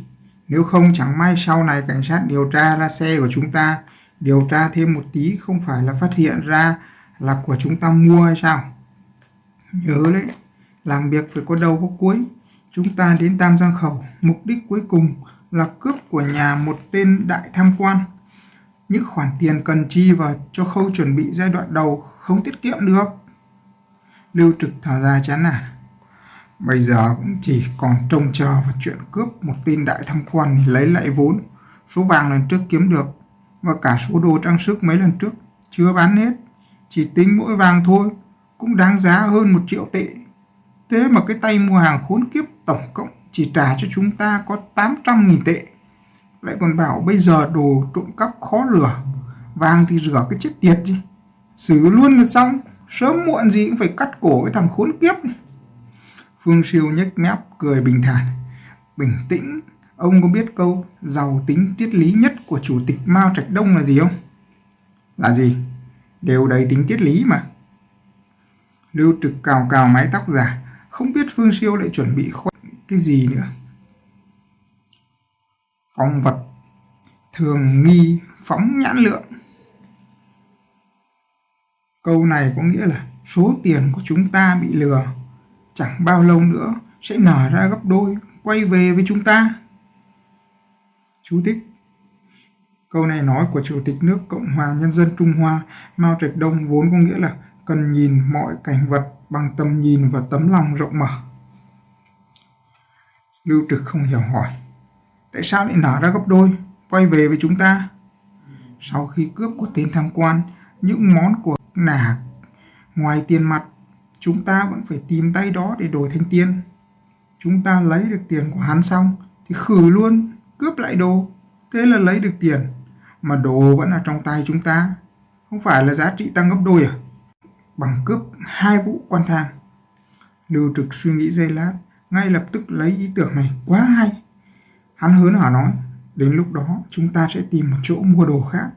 Nếu không chẳng may sau này cảnh sát điều tra ra xe của chúng ta, điều tra thêm một tí không phải là phát hiện ra là của chúng ta mua hay sao? Nhớ đấy, làm việc phải có đầu có cuối. Chúng ta đến Tam Giang Khẩu, mục đích cuối cùng là cướp của nhà một tên đại tham quan. Những khoản tiền cần chi vào cho khâu chuẩn bị giai đoạn đầu không tiết kiệm được. Lưu Trực thở ra chán nản. Bây giờ cũng chỉ còn trông chờ vào chuyện cướp một tên đại tham quan để lấy lại vốn. Số vàng lần trước kiếm được và cả số đồ trang sức mấy lần trước chưa bán hết. Chỉ tính mỗi vàng thôi cũng đáng giá hơn một triệu tệ. Thế mà cái tay mua hàng khốn kiếp tổng cộng chỉ trả cho chúng ta có 800.000 tệ. Lại còn bảo bây giờ đồ trộm cắp khó lừa. Vàng thì rửa cái chết tiệt gì. Xử luôn là xong. Sớm muộn gì cũng phải cắt cổ cái thằng khốn kiếp này. Phương Siêu nhếch mép cười bình thản. Bình tĩnh, ông có biết câu giàu tính triết lý nhất của chủ tịch Mao Trạch Đông là gì không? Là gì? Đều đầy tính triết lý mà. Lưu Trực cào cào mái tóc giả, không biết Phương Siêu lại chuẩn bị khoe cái gì nữa. Phong vật thường nghi phóng nhãn lượng. Câu này có nghĩa là số tiền của chúng ta bị lừa chẳng bao lâu nữa sẽ nở ra gấp đôi, quay về với chúng ta. Chú thích Câu này nói của Chủ tịch nước Cộng hòa Nhân dân Trung Hoa Mao Trạch Đông vốn có nghĩa là cần nhìn mọi cảnh vật bằng tầm nhìn và tấm lòng rộng mở. Lưu Trực không hiểu hỏi Tại sao lại nở ra gấp đôi, quay về với chúng ta? Sau khi cướp của tên tham quan, những món của nà ngoài tiền mặt chúng ta vẫn phải tìm tay đó để đổi thành tiền. Chúng ta lấy được tiền của hắn xong thì khử luôn, cướp lại đồ, thế là lấy được tiền. Mà đồ vẫn là trong tay chúng ta, không phải là giá trị tăng gấp đôi à? Bằng cướp hai vụ quan tham. Lưu Trực suy nghĩ giây lát, ngay lập tức lấy ý tưởng này quá hay. Hắn hớn hở nói, đến lúc đó chúng ta sẽ tìm một chỗ mua đồ khác,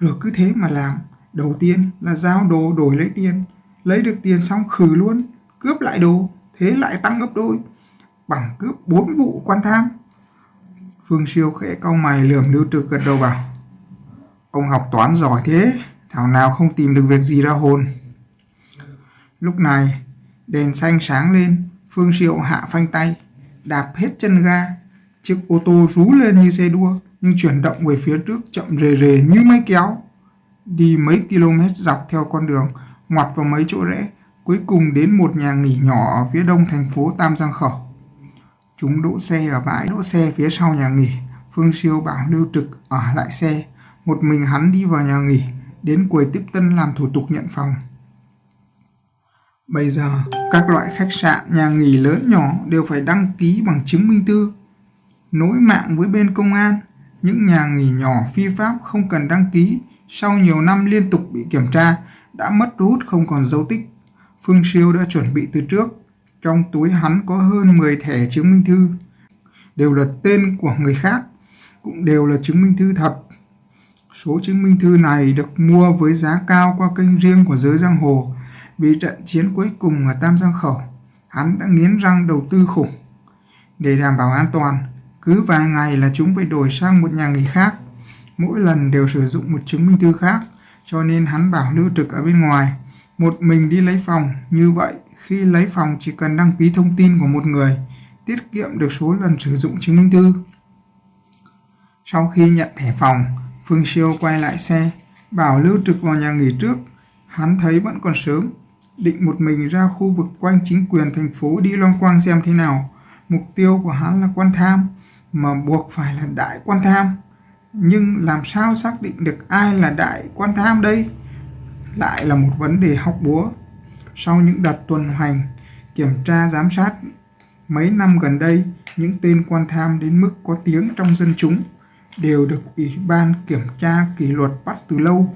rồi cứ thế mà làm. Đầu tiên là giao đồ đổi lấy tiền, lấy được tiền xong khử luôn, cướp lại đồ, thế lại tăng gấp đôi, bằng cướp bốn vụ quan tham. Phương Siêu khẽ cau mày lườm Lưu Trực gật đầu bảo, ông học toán giỏi thế, thảo nào không tìm được việc gì ra hồn. Lúc này, đèn xanh sáng lên, Phương Siêu hạ phanh tay, đạp hết chân ga, chiếc ô tô rú lên như xe đua, nhưng chuyển động về phía trước chậm rề rề như máy kéo. Đi mấy km dọc theo con đường, ngoặt vào mấy chỗ rẽ, cuối cùng đến một nhà nghỉ nhỏ ở phía đông thành phố Tam Giang Khẩu. Chúng đỗ xe ở bãi đỗ xe phía sau nhà nghỉ. Phương Siêu bảo Lưu Trực ở lại xe. Một mình hắn đi vào nhà nghỉ, đến quầy tiếp tân làm thủ tục nhận phòng. Bây giờ, các loại khách sạn, nhà nghỉ lớn nhỏ đều phải đăng ký bằng chứng minh thư. Nối mạng với bên công an, những nhà nghỉ nhỏ phi pháp không cần đăng ký, sau nhiều năm liên tục bị kiểm tra, đã mất rút không còn dấu tích. Phương Siêu đã chuẩn bị từ trước. Trong túi hắn có hơn 10 thẻ chứng minh thư. Đều là tên của người khác, cũng đều là chứng minh thư thật. Số chứng minh thư này được mua với giá cao qua kênh riêng của giới giang hồ. Vì trận chiến cuối cùng ở Tam Giang Khẩu, hắn đã nghiến răng đầu tư khủng. Để đảm bảo an toàn, cứ vài ngày là chúng phải đổi sang một nhà nghỉ khác. Mỗi lần đều sử dụng một chứng minh thư khác cho nên hắn bảo lưu trực ở bên ngoài, một mình đi lấy phòng. Như vậy, khi lấy phòng chỉ cần đăng ký thông tin của một người, tiết kiệm được số lần sử dụng chứng minh thư. Sau khi nhận thẻ phòng, Phương Siêu quay lại xe, bảo lưu trực vào nhà nghỉ trước. Hắn thấy vẫn còn sớm, định một mình ra khu vực quanh chính quyền thành phố đi loang quang xem thế nào. Mục tiêu của hắn là quan tham, mà buộc phải là đại quan tham. Nhưng làm sao xác định được ai là đại quan tham đây? Lại là một vấn đề học búa. Sau những đợt tuần hành kiểm tra giám sát mấy năm gần đây những tên quan tham đến mức có tiếng trong dân chúng đều được ủy ban kiểm tra kỷ luật bắt từ lâu.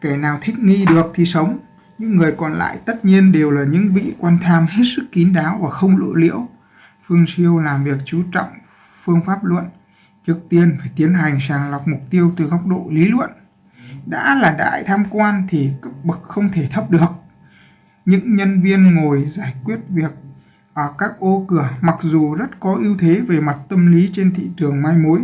Kẻ nào thích nghi được thì sống những người còn lại tất nhiên đều là những vị quan tham hết sức kín đáo và không lộ liễu. Phương siêu làm việc chú trọng phương pháp luận, trước tiên phải tiến hành sàng lọc mục tiêu từ góc độ lý luận. Đã là đại tham quan thì cấp bậc không thể thấp được. Những nhân viên ngồi giải quyết việc ở các ô cửa mặc dù rất có ưu thế về mặt tâm lý trên thị trường mai mối,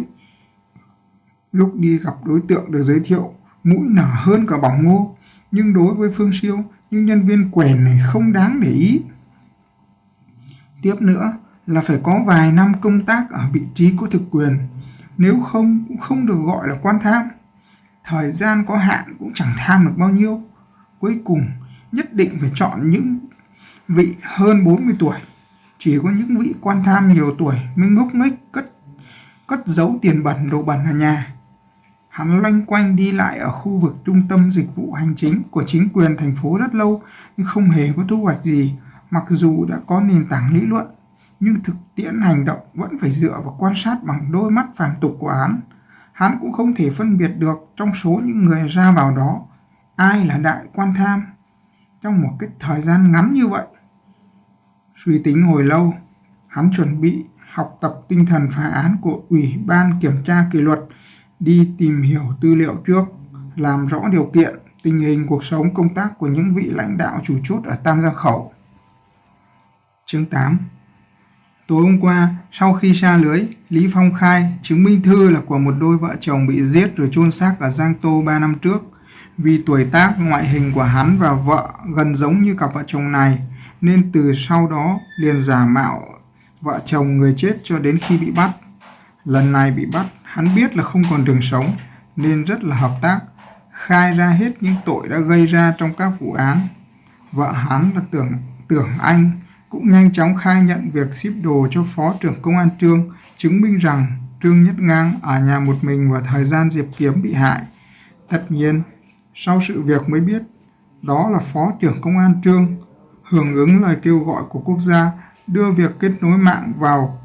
lúc đi gặp đối tượng được giới thiệu, mũi nở hơn cả bỏng ngô nhưng đối với phương siêu, những nhân viên quèn này không đáng để ý. Tiếp nữa là phải có vài năm công tác ở vị trí có thực quyền. Nếu không, cũng không được gọi là quan tham. Thời gian có hạn cũng chẳng tham được bao nhiêu. Cuối cùng, nhất định phải chọn những vị hơn 40 tuổi. Chỉ có những vị quan tham nhiều tuổi mới ngốc nghếch, cất cất giấu tiền bẩn, đồ bẩn ở nhà hắn loanh quanh đi lại ở khu vực trung tâm dịch vụ hành chính của chính quyền thành phố rất lâu, nhưng không hề có thu hoạch gì, mặc dù đã có nền tảng lý luận, nhưng thực tiễn hành động vẫn phải dựa vào quan sát bằng đôi mắt phàm tục của hắn. Hắn cũng không thể phân biệt được trong số những người ra vào đó, ai là đại quan tham. Trong một cái thời gian ngắn như vậy, suy tính hồi lâu, hắn chuẩn bị học tập tinh thần phá án của ủy ban kiểm tra kỷ luật đi tìm hiểu tư liệu trước làm rõ điều kiện tình hình cuộc sống công tác của những vị lãnh đạo chủ chốt ở Tam Giang Khẩu. Chương 8 Tối hôm qua, sau khi xa lưới, Lý Phong khai chứng minh thư là của một đôi vợ chồng bị giết rồi chôn xác ở Giang Tô 3 năm trước. Vì tuổi tác, ngoại hình của hắn và vợ gần giống như cặp vợ chồng này, nên từ sau đó liền giả mạo vợ chồng người chết cho đến khi bị bắt. Lần này bị bắt, hắn biết là không còn đường sống, nên rất là hợp tác, khai ra hết những tội đã gây ra trong các vụ án. Vợ hắn là tưởng tưởng anh cũng nhanh chóng khai nhận việc ship đồ cho phó trưởng công an Trương, chứng minh rằng Trương Nhất Ngang ở nhà một mình vào thời gian Diệp Kiếm bị hại. Tất nhiên, sau sự việc mới biết, đó là phó trưởng công an Trương, hưởng ứng lời kêu gọi của quốc gia đưa việc kết nối mạng vào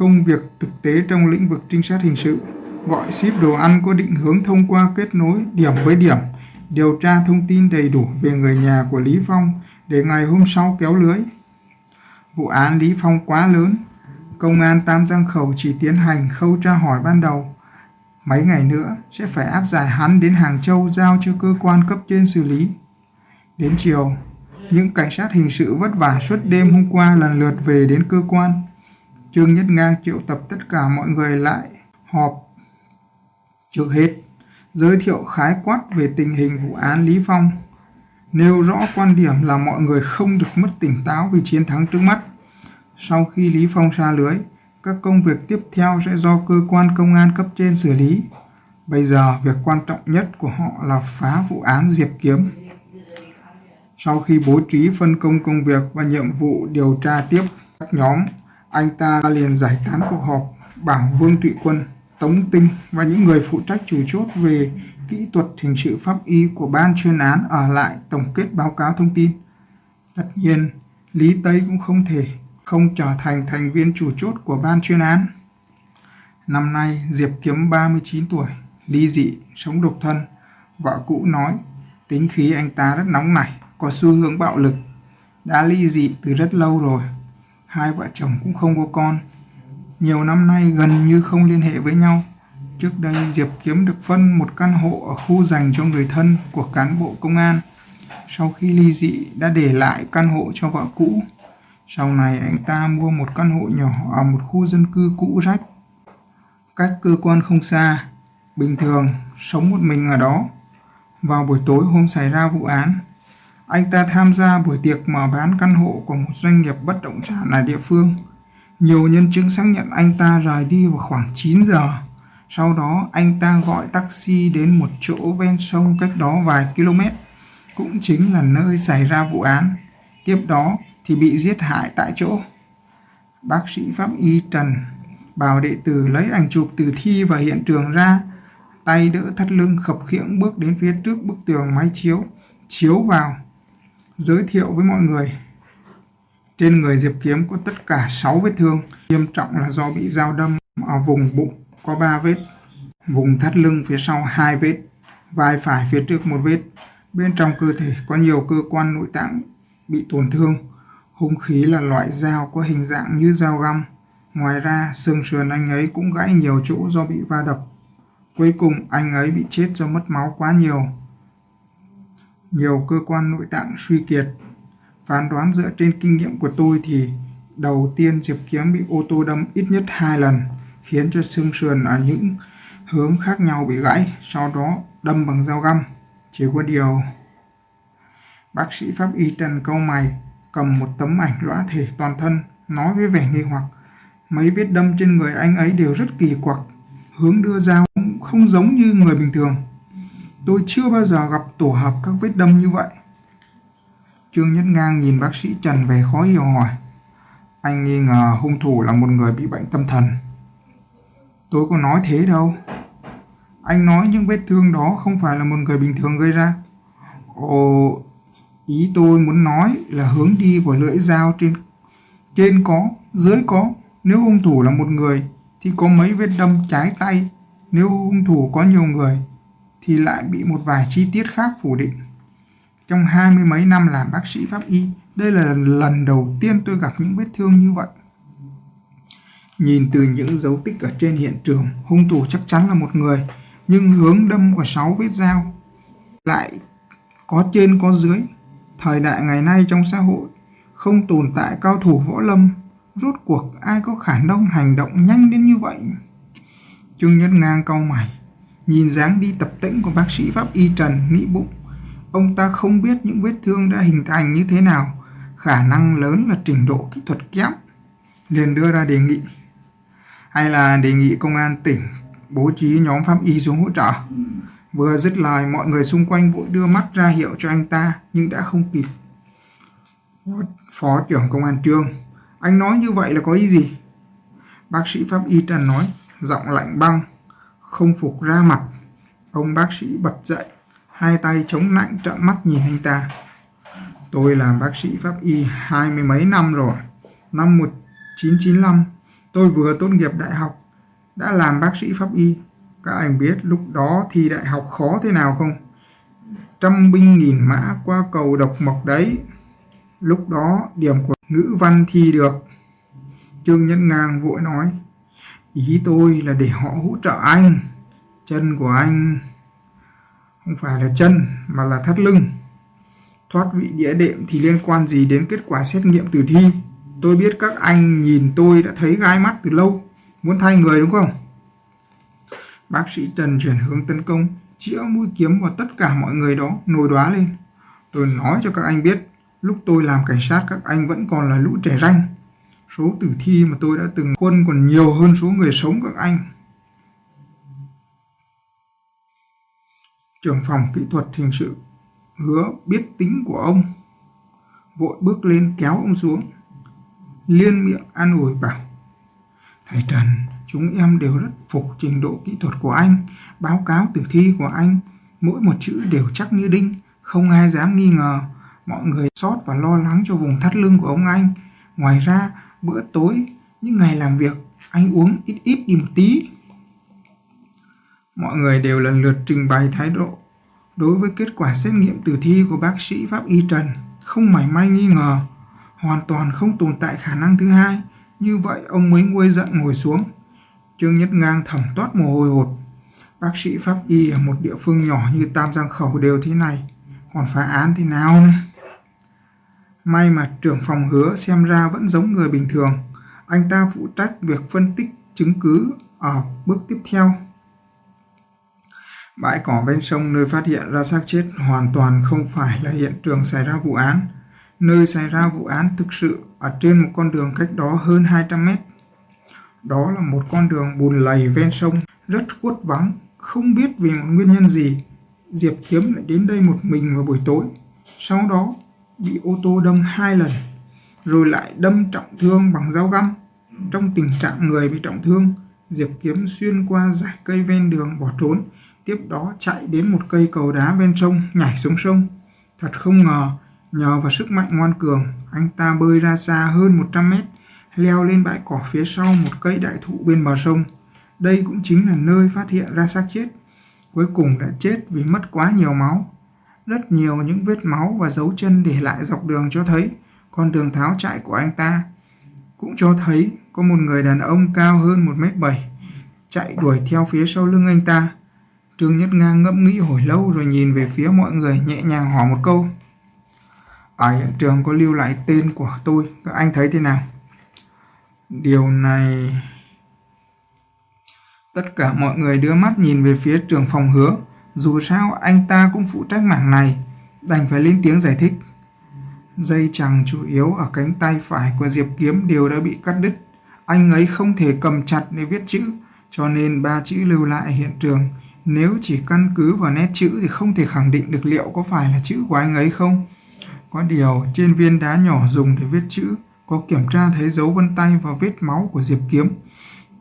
công việc thực tế trong lĩnh vực trinh sát hình sự. Gọi ship đồ ăn có định hướng thông qua kết nối điểm với điểm, điều tra thông tin đầy đủ về người nhà của Lý Phong để ngày hôm sau kéo lưới. Vụ án Lý Phong quá lớn, công an Tam Giang Khẩu chỉ tiến hành khâu tra hỏi ban đầu. Mấy ngày nữa sẽ phải áp giải hắn đến Hàng Châu giao cho cơ quan cấp trên xử lý. Đến chiều, những cảnh sát hình sự vất vả suốt đêm hôm qua lần lượt về đến cơ quan. Trương Nhất Ngang triệu tập tất cả mọi người lại họp. Trước hết, giới thiệu khái quát về tình hình vụ án Lý Phong nêu rõ quan điểm là mọi người không được mất tỉnh táo vì chiến thắng trước mắt. Sau khi Lý Phong xa lưới, các công việc tiếp theo sẽ do cơ quan công an cấp trên xử lý. Bây giờ, việc quan trọng nhất của họ là phá vụ án Diệp Kiếm. Sau khi bố trí phân công công việc và nhiệm vụ điều tra tiếp các nhóm, anh ta liền giải tán cuộc họp bảo Vương Tụy Quân, Tống Tinh và những người phụ trách chủ chốt về kỹ thuật hình sự pháp y của ban chuyên án ở lại tổng kết báo cáo thông tin. Tất nhiên, Lý Tây cũng không thể không trở thành thành viên chủ chốt của ban chuyên án. Năm nay, Diệp Kiếm 39 tuổi, ly dị, sống độc thân. Vợ cũ nói, tính khí anh ta rất nóng nảy, có xu hướng bạo lực. Đã ly dị từ rất lâu rồi. Hai vợ chồng cũng không có con. Nhiều năm nay gần như không liên hệ với nhau. Trước đây Diệp Kiếm được phân một căn hộ ở khu dành cho người thân của cán bộ công an. Sau khi ly dị đã để lại căn hộ cho vợ cũ. Sau này anh ta mua một căn hộ nhỏ ở một khu dân cư cũ rách. Cách cơ quan không xa, bình thường sống một mình ở đó. Vào buổi tối hôm xảy ra vụ án, anh ta tham gia buổi tiệc mở bán căn hộ của một doanh nghiệp bất động sản ở địa phương. Nhiều nhân chứng xác nhận anh ta rời đi vào khoảng 9 giờ. Sau đó anh ta gọi taxi đến một chỗ ven sông cách đó vài km, cũng chính là nơi xảy ra vụ án. Tiếp đó thì bị giết hại tại chỗ. Bác sĩ pháp y Trần bảo đệ tử lấy ảnh chụp từ thi và hiện trường ra, tay đỡ thắt lưng khập khiễng bước đến phía trước bức tường máy chiếu, chiếu vào, giới thiệu với mọi người. Trên người Diệp Kiếm có tất cả 6 vết thương, nghiêm trọng là do bị dao đâm ở vùng bụng có 3 vết, vùng thắt lưng phía sau 2 vết, vai phải phía trước một vết. Bên trong cơ thể có nhiều cơ quan nội tạng bị tổn thương. Hung khí là loại dao có hình dạng như dao găm. Ngoài ra, xương sườn anh ấy cũng gãy nhiều chỗ do bị va đập. Cuối cùng, anh ấy bị chết do mất máu quá nhiều. Nhiều cơ quan nội tạng suy kiệt. Phán đoán dựa trên kinh nghiệm của tôi thì đầu tiên Diệp Kiếm bị ô tô đâm ít nhất hai lần, khiến cho xương sườn ở những hướng khác nhau bị gãy, sau đó đâm bằng dao găm. Chỉ có điều Bác sĩ pháp y Trần câu mày cầm một tấm ảnh lõa thể toàn thân, nói với vẻ nghi hoặc. Mấy vết đâm trên người anh ấy đều rất kỳ quặc, hướng đưa dao không giống như người bình thường. Tôi chưa bao giờ gặp tổ hợp các vết đâm như vậy. Trương Nhất Ngang nhìn bác sĩ Trần về khó hiểu hỏi. Anh nghi ngờ hung thủ là một người bị bệnh tâm thần. Tôi có nói thế đâu. Anh nói những vết thương đó không phải là một người bình thường gây ra. Ồ, Ý tôi muốn nói là hướng đi của lưỡi dao trên trên có, dưới có. Nếu hung thủ là một người thì có mấy vết đâm trái tay. Nếu hung thủ có nhiều người thì lại bị một vài chi tiết khác phủ định. Trong hai mươi mấy năm làm bác sĩ pháp y, đây là lần đầu tiên tôi gặp những vết thương như vậy. Nhìn từ những dấu tích ở trên hiện trường, hung thủ chắc chắn là một người, nhưng hướng đâm của sáu vết dao lại có trên có dưới, Thời đại ngày nay trong xã hội không tồn tại cao thủ võ lâm, rốt cuộc ai có khả năng hành động nhanh đến như vậy? Trương Nhất Ngang cau mày, nhìn dáng đi tập tĩnh của bác sĩ pháp y Trần nghĩ bụng, ông ta không biết những vết thương đã hình thành như thế nào, khả năng lớn là trình độ kỹ thuật kém. Liền đưa ra đề nghị, hay là đề nghị công an tỉnh bố trí nhóm pháp y xuống hỗ trợ. Vừa dứt lời, mọi người xung quanh vội đưa mắt ra hiệu cho anh ta, nhưng đã không kịp. Phó trưởng công an trương, anh nói như vậy là có ý gì? Bác sĩ pháp y Trần nói, giọng lạnh băng, không phục ra mặt. Ông bác sĩ bật dậy, hai tay chống lạnh trợn mắt nhìn anh ta. Tôi làm bác sĩ pháp y hai mươi mấy năm rồi. Năm 1995, tôi vừa tốt nghiệp đại học, đã làm bác sĩ pháp y các anh biết lúc đó thi đại học khó thế nào không? Trăm binh nghìn mã qua cầu độc mộc đấy. Lúc đó điểm của ngữ văn thi được. Trương Nhân Ngang vội nói. Ý tôi là để họ hỗ trợ anh. Chân của anh không phải là chân mà là thắt lưng. Thoát vị địa đệm thì liên quan gì đến kết quả xét nghiệm tử thi? Tôi biết các anh nhìn tôi đã thấy gai mắt từ lâu. Muốn thay người đúng không? Bác sĩ Trần chuyển hướng tấn công, chĩa mũi kiếm vào tất cả mọi người đó, nồi đoá lên. Tôi nói cho các anh biết, lúc tôi làm cảnh sát các anh vẫn còn là lũ trẻ ranh. Số tử thi mà tôi đã từng quân còn nhiều hơn số người sống các anh. Trưởng phòng kỹ thuật hình sự hứa biết tính của ông. Vội bước lên kéo ông xuống. Liên miệng an ủi bảo. Thầy Trần, Chúng em đều rất phục trình độ kỹ thuật của anh, báo cáo tử thi của anh, mỗi một chữ đều chắc như đinh, không ai dám nghi ngờ. Mọi người sót và lo lắng cho vùng thắt lưng của ông anh. Ngoài ra, bữa tối, những ngày làm việc, anh uống ít ít đi một tí. Mọi người đều lần lượt trình bày thái độ. Đối với kết quả xét nghiệm tử thi của bác sĩ Pháp Y Trần, không mảy may nghi ngờ, hoàn toàn không tồn tại khả năng thứ hai. Như vậy ông mới nguôi giận ngồi xuống, Trương Nhất Ngang thẩm toát mồ hôi hột. Bác sĩ pháp y ở một địa phương nhỏ như Tam Giang Khẩu đều thế này, còn phá án thế nào nữa? May mà trưởng phòng hứa xem ra vẫn giống người bình thường. Anh ta phụ trách việc phân tích chứng cứ ở bước tiếp theo. Bãi cỏ ven sông nơi phát hiện ra xác chết hoàn toàn không phải là hiện trường xảy ra vụ án. Nơi xảy ra vụ án thực sự ở trên một con đường cách đó hơn 200 mét. Đó là một con đường bùn lầy ven sông, rất khuất vắng, không biết vì một nguyên nhân gì. Diệp Kiếm lại đến đây một mình vào buổi tối, sau đó bị ô tô đâm hai lần, rồi lại đâm trọng thương bằng dao găm. Trong tình trạng người bị trọng thương, Diệp Kiếm xuyên qua dải cây ven đường bỏ trốn, tiếp đó chạy đến một cây cầu đá ven sông, nhảy xuống sông. Thật không ngờ, Nhờ vào sức mạnh ngoan cường, anh ta bơi ra xa hơn 100 mét, leo lên bãi cỏ phía sau một cây đại thụ bên bờ sông. Đây cũng chính là nơi phát hiện ra xác chết. Cuối cùng đã chết vì mất quá nhiều máu. Rất nhiều những vết máu và dấu chân để lại dọc đường cho thấy con đường tháo chạy của anh ta. Cũng cho thấy có một người đàn ông cao hơn 1m7 chạy đuổi theo phía sau lưng anh ta. Trương Nhất Ngang ngẫm nghĩ hồi lâu rồi nhìn về phía mọi người nhẹ nhàng hỏi một câu. Ở hiện trường có lưu lại tên của tôi, các anh thấy thế nào? Điều này... Tất cả mọi người đưa mắt nhìn về phía trường phòng hứa. Dù sao anh ta cũng phụ trách mảng này, đành phải lên tiếng giải thích. Dây chẳng chủ yếu ở cánh tay phải của Diệp Kiếm đều đã bị cắt đứt. Anh ấy không thể cầm chặt để viết chữ, cho nên ba chữ lưu lại hiện trường. Nếu chỉ căn cứ vào nét chữ thì không thể khẳng định được liệu có phải là chữ của anh ấy không. Có điều, trên viên đá nhỏ dùng để viết chữ, có kiểm tra thấy dấu vân tay và vết máu của Diệp Kiếm.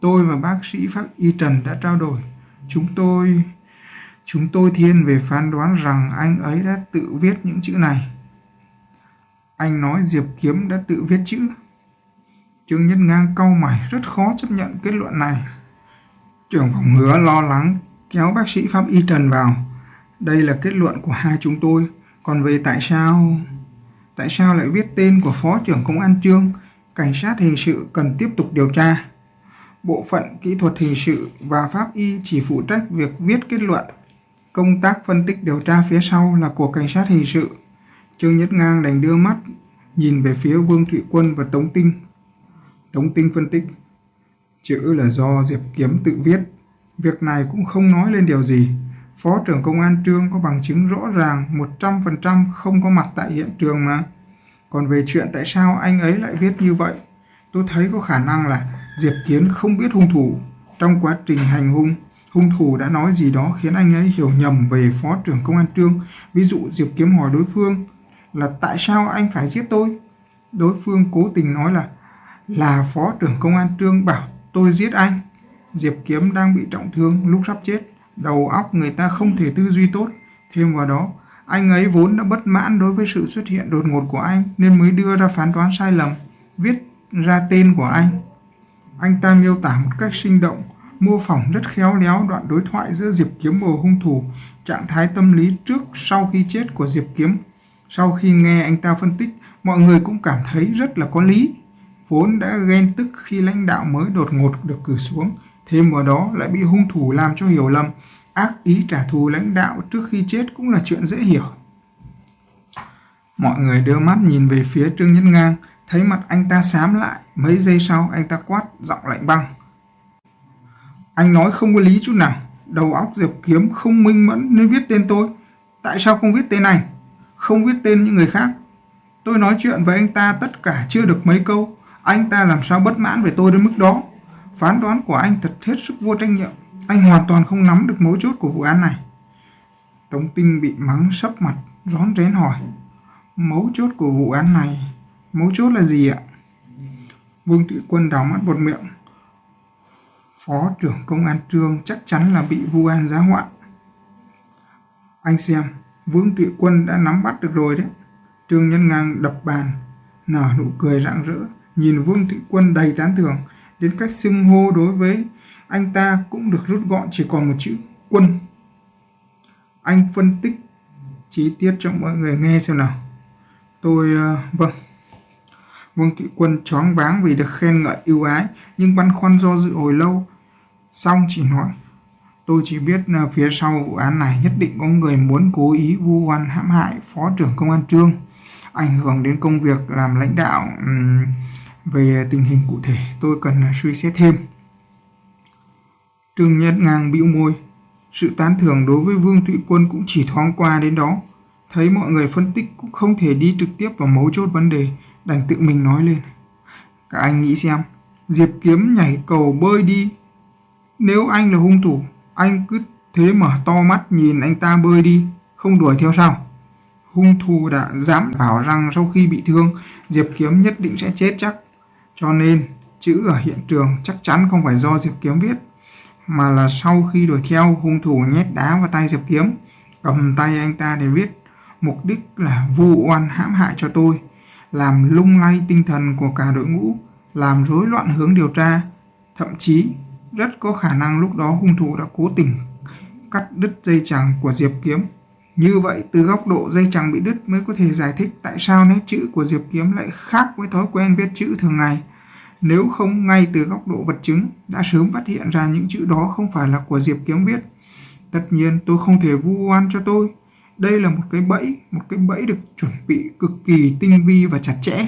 Tôi và bác sĩ Pháp Y Trần đã trao đổi. Chúng tôi... Chúng tôi thiên về phán đoán rằng anh ấy đã tự viết những chữ này. Anh nói Diệp Kiếm đã tự viết chữ. Trương Nhất Ngang cau mày, rất khó chấp nhận kết luận này. Trưởng phòng hứa lo lắng, kéo bác sĩ Pháp Y Trần vào. Đây là kết luận của hai chúng tôi. Còn về tại sao... Tại sao lại viết tên của Phó trưởng Công an Trương? Cảnh sát hình sự cần tiếp tục điều tra. Bộ phận kỹ thuật hình sự và pháp y chỉ phụ trách việc viết kết luận. Công tác phân tích điều tra phía sau là của cảnh sát hình sự. Trương Nhất Ngang đành đưa mắt nhìn về phía Vương Thụy Quân và Tống Tinh. Tống Tinh phân tích. Chữ là do Diệp Kiếm tự viết. Việc này cũng không nói lên điều gì. Phó trưởng công an Trương có bằng chứng rõ ràng 100% không có mặt tại hiện trường mà. Còn về chuyện tại sao anh ấy lại viết như vậy, tôi thấy có khả năng là Diệp Kiến không biết hung thủ. Trong quá trình hành hung, hung thủ đã nói gì đó khiến anh ấy hiểu nhầm về phó trưởng công an Trương. Ví dụ Diệp Kiếm hỏi đối phương là tại sao anh phải giết tôi? Đối phương cố tình nói là là phó trưởng công an Trương bảo tôi giết anh. Diệp Kiếm đang bị trọng thương lúc sắp chết đầu óc người ta không thể tư duy tốt. Thêm vào đó, anh ấy vốn đã bất mãn đối với sự xuất hiện đột ngột của anh nên mới đưa ra phán đoán sai lầm, viết ra tên của anh. Anh ta miêu tả một cách sinh động, mô phỏng rất khéo léo đoạn đối thoại giữa Diệp Kiếm và hung thủ, trạng thái tâm lý trước sau khi chết của Diệp Kiếm. Sau khi nghe anh ta phân tích, mọi người cũng cảm thấy rất là có lý. Vốn đã ghen tức khi lãnh đạo mới đột ngột được cử xuống, thêm vào đó lại bị hung thủ làm cho hiểu lầm, ác ý trả thù lãnh đạo trước khi chết cũng là chuyện dễ hiểu. Mọi người đưa mắt nhìn về phía Trương Nhân Ngang, thấy mặt anh ta xám lại, mấy giây sau anh ta quát giọng lạnh băng. Anh nói không có lý chút nào, đầu óc Diệp Kiếm không minh mẫn nên viết tên tôi. Tại sao không viết tên anh? Không viết tên những người khác. Tôi nói chuyện với anh ta tất cả chưa được mấy câu, anh ta làm sao bất mãn về tôi đến mức đó. Phán đoán của anh thật hết sức vô trách nhiệm. Anh hoàn toàn không nắm được mấu chốt của vụ án này. Tống Tinh bị mắng sấp mặt, rón rén hỏi. Mấu chốt của vụ án này, mấu chốt là gì ạ? Vương Thị Quân đào mắt bột miệng. Phó trưởng công an trương chắc chắn là bị vu an giá họa. Anh xem, Vương Thị Quân đã nắm bắt được rồi đấy. Trương Nhân Ngang đập bàn, nở nụ cười rạng rỡ, nhìn Vương Thị Quân đầy tán thưởng, đến cách xưng hô đối với anh ta cũng được rút gọn chỉ còn một chữ quân. Anh phân tích chi tiết cho mọi người nghe xem nào. Tôi, uh, vâng. Vương Thụy Quân choáng váng vì được khen ngợi ưu ái, nhưng băn khoăn do dự hồi lâu. Xong chỉ nói, tôi chỉ biết ờ, phía sau vụ án này nhất định có người muốn cố ý vu oan hãm hại Phó trưởng Công an Trương, ảnh hưởng đến công việc làm lãnh đạo um, về tình hình cụ thể tôi cần ờ, suy xét thêm. Trương Nhất Ngang bĩu môi. Sự tán thưởng đối với Vương Thụy Quân cũng chỉ thoáng qua đến đó. Thấy mọi người phân tích cũng không thể đi trực tiếp vào mấu chốt vấn đề, đành tự mình nói lên. Các anh nghĩ xem, Diệp Kiếm nhảy cầu bơi đi. Nếu anh là hung thủ, anh cứ thế mở to mắt nhìn anh ta bơi đi, không đuổi theo sao? Hung thủ đã dám bảo rằng sau khi bị thương, Diệp Kiếm nhất định sẽ chết chắc. Cho nên, chữ ở hiện trường chắc chắn không phải do Diệp Kiếm viết mà là sau khi đuổi theo hung thủ nhét đá vào tay Diệp Kiếm, cầm tay anh ta để viết mục đích là vu oan hãm hại cho tôi, làm lung lay tinh thần của cả đội ngũ, làm rối loạn hướng điều tra. Thậm chí, rất có khả năng lúc đó hung thủ đã cố tình cắt đứt dây chằng của Diệp Kiếm. Như vậy, từ góc độ dây chằng bị đứt mới có thể giải thích tại sao nét chữ của Diệp Kiếm lại khác với thói quen viết chữ thường ngày. Nếu không ngay từ góc độ vật chứng đã sớm phát hiện ra những chữ đó không phải là của Diệp Kiếm viết. Tất nhiên tôi không thể vu oan cho tôi. Đây là một cái bẫy, một cái bẫy được chuẩn bị cực kỳ tinh vi và chặt chẽ.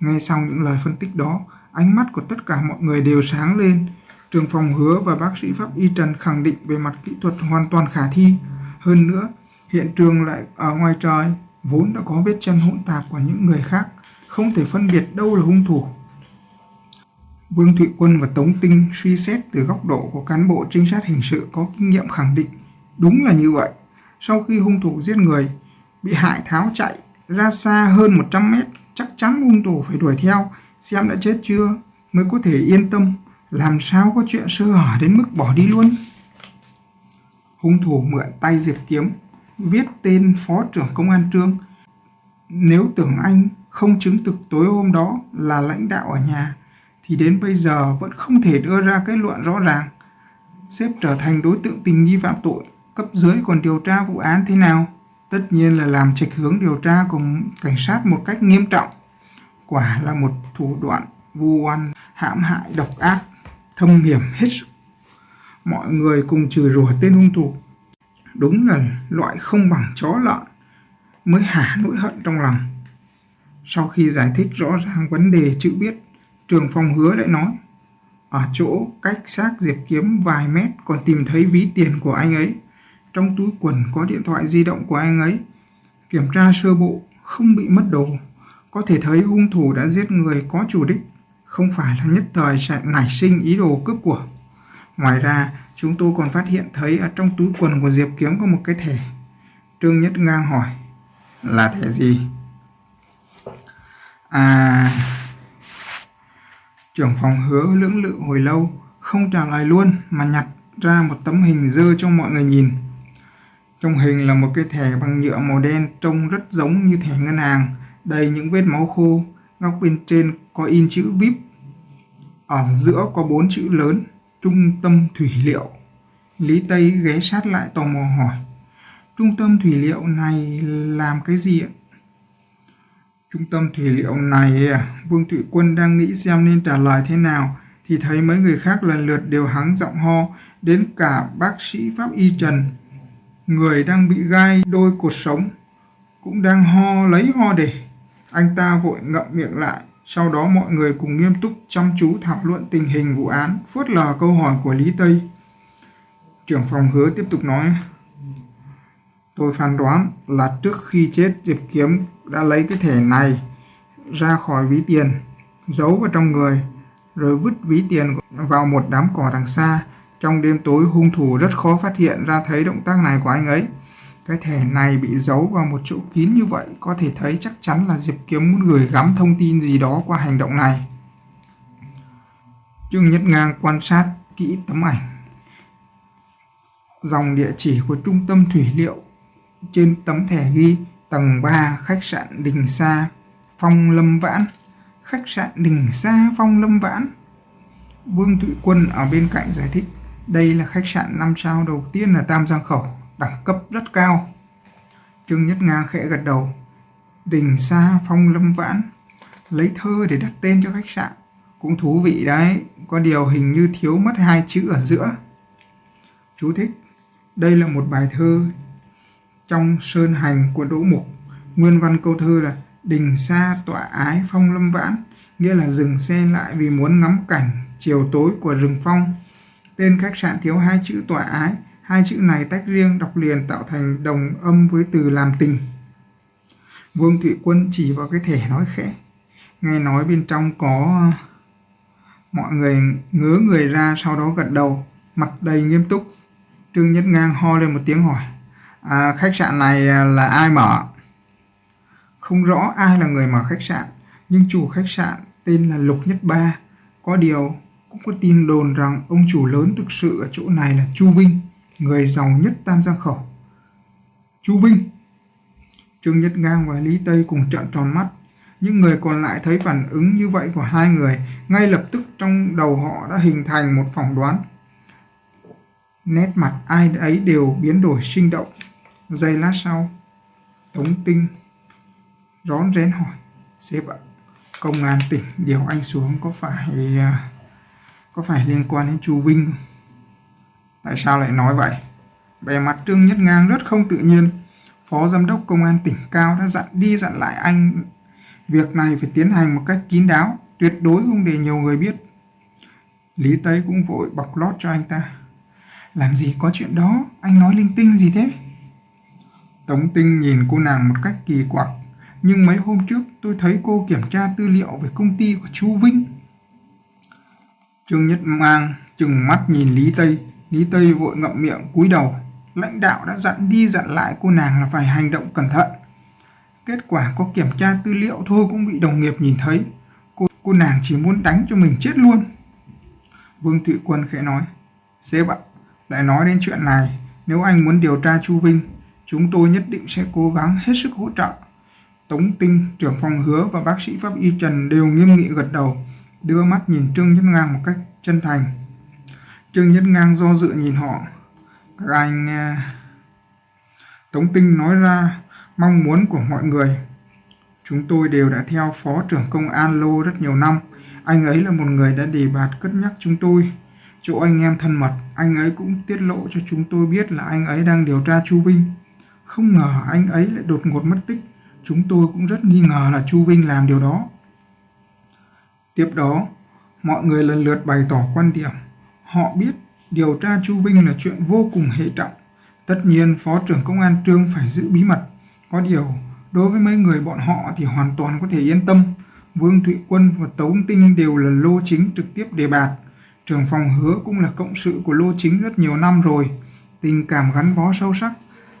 Nghe xong những lời phân tích đó, ánh mắt của tất cả mọi người đều sáng lên. Trường phòng hứa và bác sĩ pháp y Trần khẳng định về mặt kỹ thuật hoàn toàn khả thi. Hơn nữa, hiện trường lại ở ngoài trời, vốn đã có vết chân hỗn tạp của những người khác, không thể phân biệt đâu là hung thủ. Vương Thụy Quân và Tống Tinh suy xét từ góc độ của cán bộ trinh sát hình sự có kinh nghiệm khẳng định đúng là như vậy. Sau khi hung thủ giết người, bị hại tháo chạy ra xa hơn 100 mét, chắc chắn hung thủ phải đuổi theo xem đã chết chưa mới có thể yên tâm làm sao có chuyện sơ hở đến mức bỏ đi luôn. Hung thủ mượn tay Diệp Kiếm viết tên phó trưởng công an trương. Nếu tưởng anh không chứng thực tối hôm đó là lãnh đạo ở nhà thì đến bây giờ vẫn không thể đưa ra kết luận rõ ràng. Sếp trở thành đối tượng tình nghi phạm tội, cấp dưới còn điều tra vụ án thế nào? Tất nhiên là làm trạch hướng điều tra của cảnh sát một cách nghiêm trọng. Quả là một thủ đoạn vu oan, hãm hại, độc ác, thâm hiểm hết sức. Mọi người cùng chửi rủa tên hung thủ. Đúng là loại không bằng chó lợn mới hả nỗi hận trong lòng. Sau khi giải thích rõ ràng vấn đề chữ viết, Trường phòng hứa lại nói, ở chỗ cách xác Diệp Kiếm vài mét còn tìm thấy ví tiền của anh ấy. Trong túi quần có điện thoại di động của anh ấy. Kiểm tra sơ bộ, không bị mất đồ. Có thể thấy hung thủ đã giết người có chủ đích, không phải là nhất thời sẽ nảy sinh ý đồ cướp của. Ngoài ra, chúng tôi còn phát hiện thấy ở trong túi quần của Diệp Kiếm có một cái thẻ. Trương Nhất Ngang hỏi, là thẻ gì? À, Trưởng phòng hứa lưỡng lự hồi lâu, không trả lời luôn mà nhặt ra một tấm hình dơ cho mọi người nhìn. Trong hình là một cái thẻ bằng nhựa màu đen trông rất giống như thẻ ngân hàng, đầy những vết máu khô, góc bên trên có in chữ VIP. Ở giữa có bốn chữ lớn, Trung tâm Thủy Liệu. Lý Tây ghé sát lại tò mò hỏi, Trung tâm Thủy Liệu này làm cái gì ạ? Trung tâm thủy liệu này à, Vương Thụy Quân đang nghĩ xem nên trả lời thế nào thì thấy mấy người khác lần lượt đều hắng giọng ho đến cả bác sĩ pháp y Trần. Người đang bị gai đôi cột sống cũng đang ho lấy ho để. Anh ta vội ngậm miệng lại. Sau đó mọi người cùng nghiêm túc chăm chú thảo luận tình hình vụ án, phớt lờ câu hỏi của Lý Tây. Trưởng phòng hứa tiếp tục nói, Tôi phán đoán là trước khi chết Diệp Kiếm đã lấy cái thẻ này ra khỏi ví tiền, giấu vào trong người, rồi vứt ví tiền vào một đám cỏ đằng xa. Trong đêm tối hung thủ rất khó phát hiện ra thấy động tác này của anh ấy. Cái thẻ này bị giấu vào một chỗ kín như vậy, có thể thấy chắc chắn là Diệp Kiếm muốn gửi gắm thông tin gì đó qua hành động này. Trương Nhất Ngang quan sát kỹ tấm ảnh. Dòng địa chỉ của trung tâm thủy liệu trên tấm thẻ ghi tầng 3 khách sạn Đình Sa, Phong Lâm Vãn. Khách sạn Đình Sa, Phong Lâm Vãn. Vương Thụy Quân ở bên cạnh giải thích, đây là khách sạn 5 sao đầu tiên ở Tam Giang Khẩu, đẳng cấp rất cao. Trương Nhất Nga khẽ gật đầu. Đình Sa, Phong Lâm Vãn. Lấy thơ để đặt tên cho khách sạn. Cũng thú vị đấy, có điều hình như thiếu mất hai chữ ở giữa. Chú thích. Đây là một bài thơ trong sơn hành của Đỗ Mục. Nguyên văn câu thơ là Đình xa tọa ái phong lâm vãn, nghĩa là dừng xe lại vì muốn ngắm cảnh chiều tối của rừng phong. Tên khách sạn thiếu hai chữ tỏa ái, hai chữ này tách riêng đọc liền tạo thành đồng âm với từ làm tình. Vương Thụy Quân chỉ vào cái thẻ nói khẽ. Nghe nói bên trong có... Mọi người ngứa người ra sau đó gật đầu, mặt đầy nghiêm túc. Trương Nhất Ngang ho lên một tiếng hỏi à, khách sạn này là ai mở không rõ ai là người mở khách sạn nhưng chủ khách sạn tên là Lục Nhất Ba có điều cũng có tin đồn rằng ông chủ lớn thực sự ở chỗ này là Chu Vinh người giàu nhất Tam Giang Khẩu Chu Vinh Trương Nhất Ngang và Lý Tây cùng trợn tròn mắt. Những người còn lại thấy phản ứng như vậy của hai người, ngay lập tức trong đầu họ đã hình thành một phỏng đoán. Nét mặt ai ấy đều biến đổi sinh động. Giây lát sau, Tống Tinh rón rén hỏi, sếp ạ, công an tỉnh điều anh xuống có phải à, có phải liên quan đến chú Vinh không? Tại sao lại nói vậy? Bề mặt Trương Nhất Ngang rất không tự nhiên. Phó Giám đốc Công an tỉnh Cao đã dặn đi dặn lại anh việc này phải tiến hành một cách kín đáo, tuyệt đối không để nhiều người biết. Lý Tây cũng vội bọc lót cho anh ta. Làm gì có chuyện đó, anh nói linh tinh gì thế? Tống Tinh nhìn cô nàng một cách kỳ quặc. Nhưng mấy hôm trước tôi thấy cô kiểm tra tư liệu về công ty của chú Vinh. Trương Nhất Mang chừng mắt nhìn Lý Tây. Lý Tây vội ngậm miệng cúi đầu. Lãnh đạo đã dặn đi dặn lại cô nàng là phải hành động cẩn thận. Kết quả có kiểm tra tư liệu thôi cũng bị đồng nghiệp nhìn thấy. Cô, cô nàng chỉ muốn đánh cho mình chết luôn. Vương Thụy Quân khẽ nói. Sếp ạ, lại nói đến chuyện này. Nếu anh muốn điều tra Chu Vinh, chúng tôi nhất định sẽ cố gắng hết sức hỗ trợ. Tống Tinh, trưởng phòng hứa và bác sĩ pháp y Trần đều nghiêm nghị gật đầu, đưa mắt nhìn Trương Nhất Ngang một cách chân thành. Trương Nhất Ngang do dự nhìn họ. Các anh... À, Tống Tinh nói ra mong muốn của mọi người. Chúng tôi đều đã theo Phó trưởng công an Lô rất nhiều năm. Anh ấy là một người đã đề bạt cất nhắc chúng tôi. Chỗ anh em thân mật, anh ấy cũng tiết lộ cho chúng tôi biết là anh ấy đang điều tra Chu Vinh. Không ngờ anh ấy lại đột ngột mất tích. Chúng tôi cũng rất nghi ngờ là Chu Vinh làm điều đó. Tiếp đó, mọi người lần lượt bày tỏ quan điểm. Họ biết điều tra Chu Vinh là chuyện vô cùng hệ trọng. Tất nhiên Phó trưởng Công an Trương phải giữ bí mật. Có điều, đối với mấy người bọn họ thì hoàn toàn có thể yên tâm. Vương Thụy Quân và Tống Tinh đều là lô chính trực tiếp đề bạt. Trưởng phòng hứa cũng là cộng sự của lô chính rất nhiều năm rồi. Tình cảm gắn bó sâu sắc.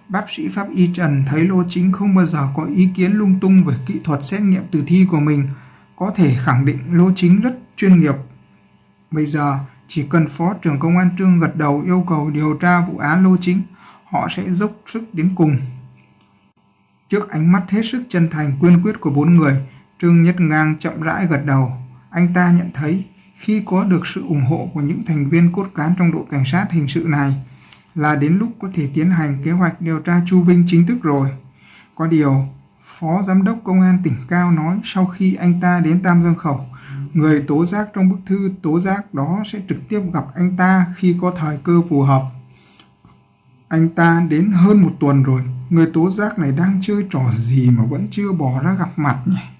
Bác sĩ Pháp Y Trần thấy lô chính không bao giờ có ý kiến lung tung về kỹ thuật xét nghiệm tử thi của mình. Có thể khẳng định lô chính rất chuyên nghiệp. Bây giờ, chỉ cần Phó trưởng Công an Trương gật đầu yêu cầu điều tra vụ án lô chính, họ sẽ dốc sức đến cùng. Trước ánh mắt hết sức chân thành quyên quyết của bốn người, Trương Nhất Ngang chậm rãi gật đầu. Anh ta nhận thấy khi có được sự ủng hộ của những thành viên cốt cán trong đội cảnh sát hình sự này là đến lúc có thể tiến hành kế hoạch điều tra Chu Vinh chính thức rồi. Có điều, Phó Giám đốc Công an tỉnh Cao nói sau khi anh ta đến Tam Dương Khẩu, người tố giác trong bức thư tố giác đó sẽ trực tiếp gặp anh ta khi có thời cơ phù hợp. Anh ta đến hơn một tuần rồi, người tố giác này đang chơi trò gì mà vẫn chưa bỏ ra gặp mặt nhỉ?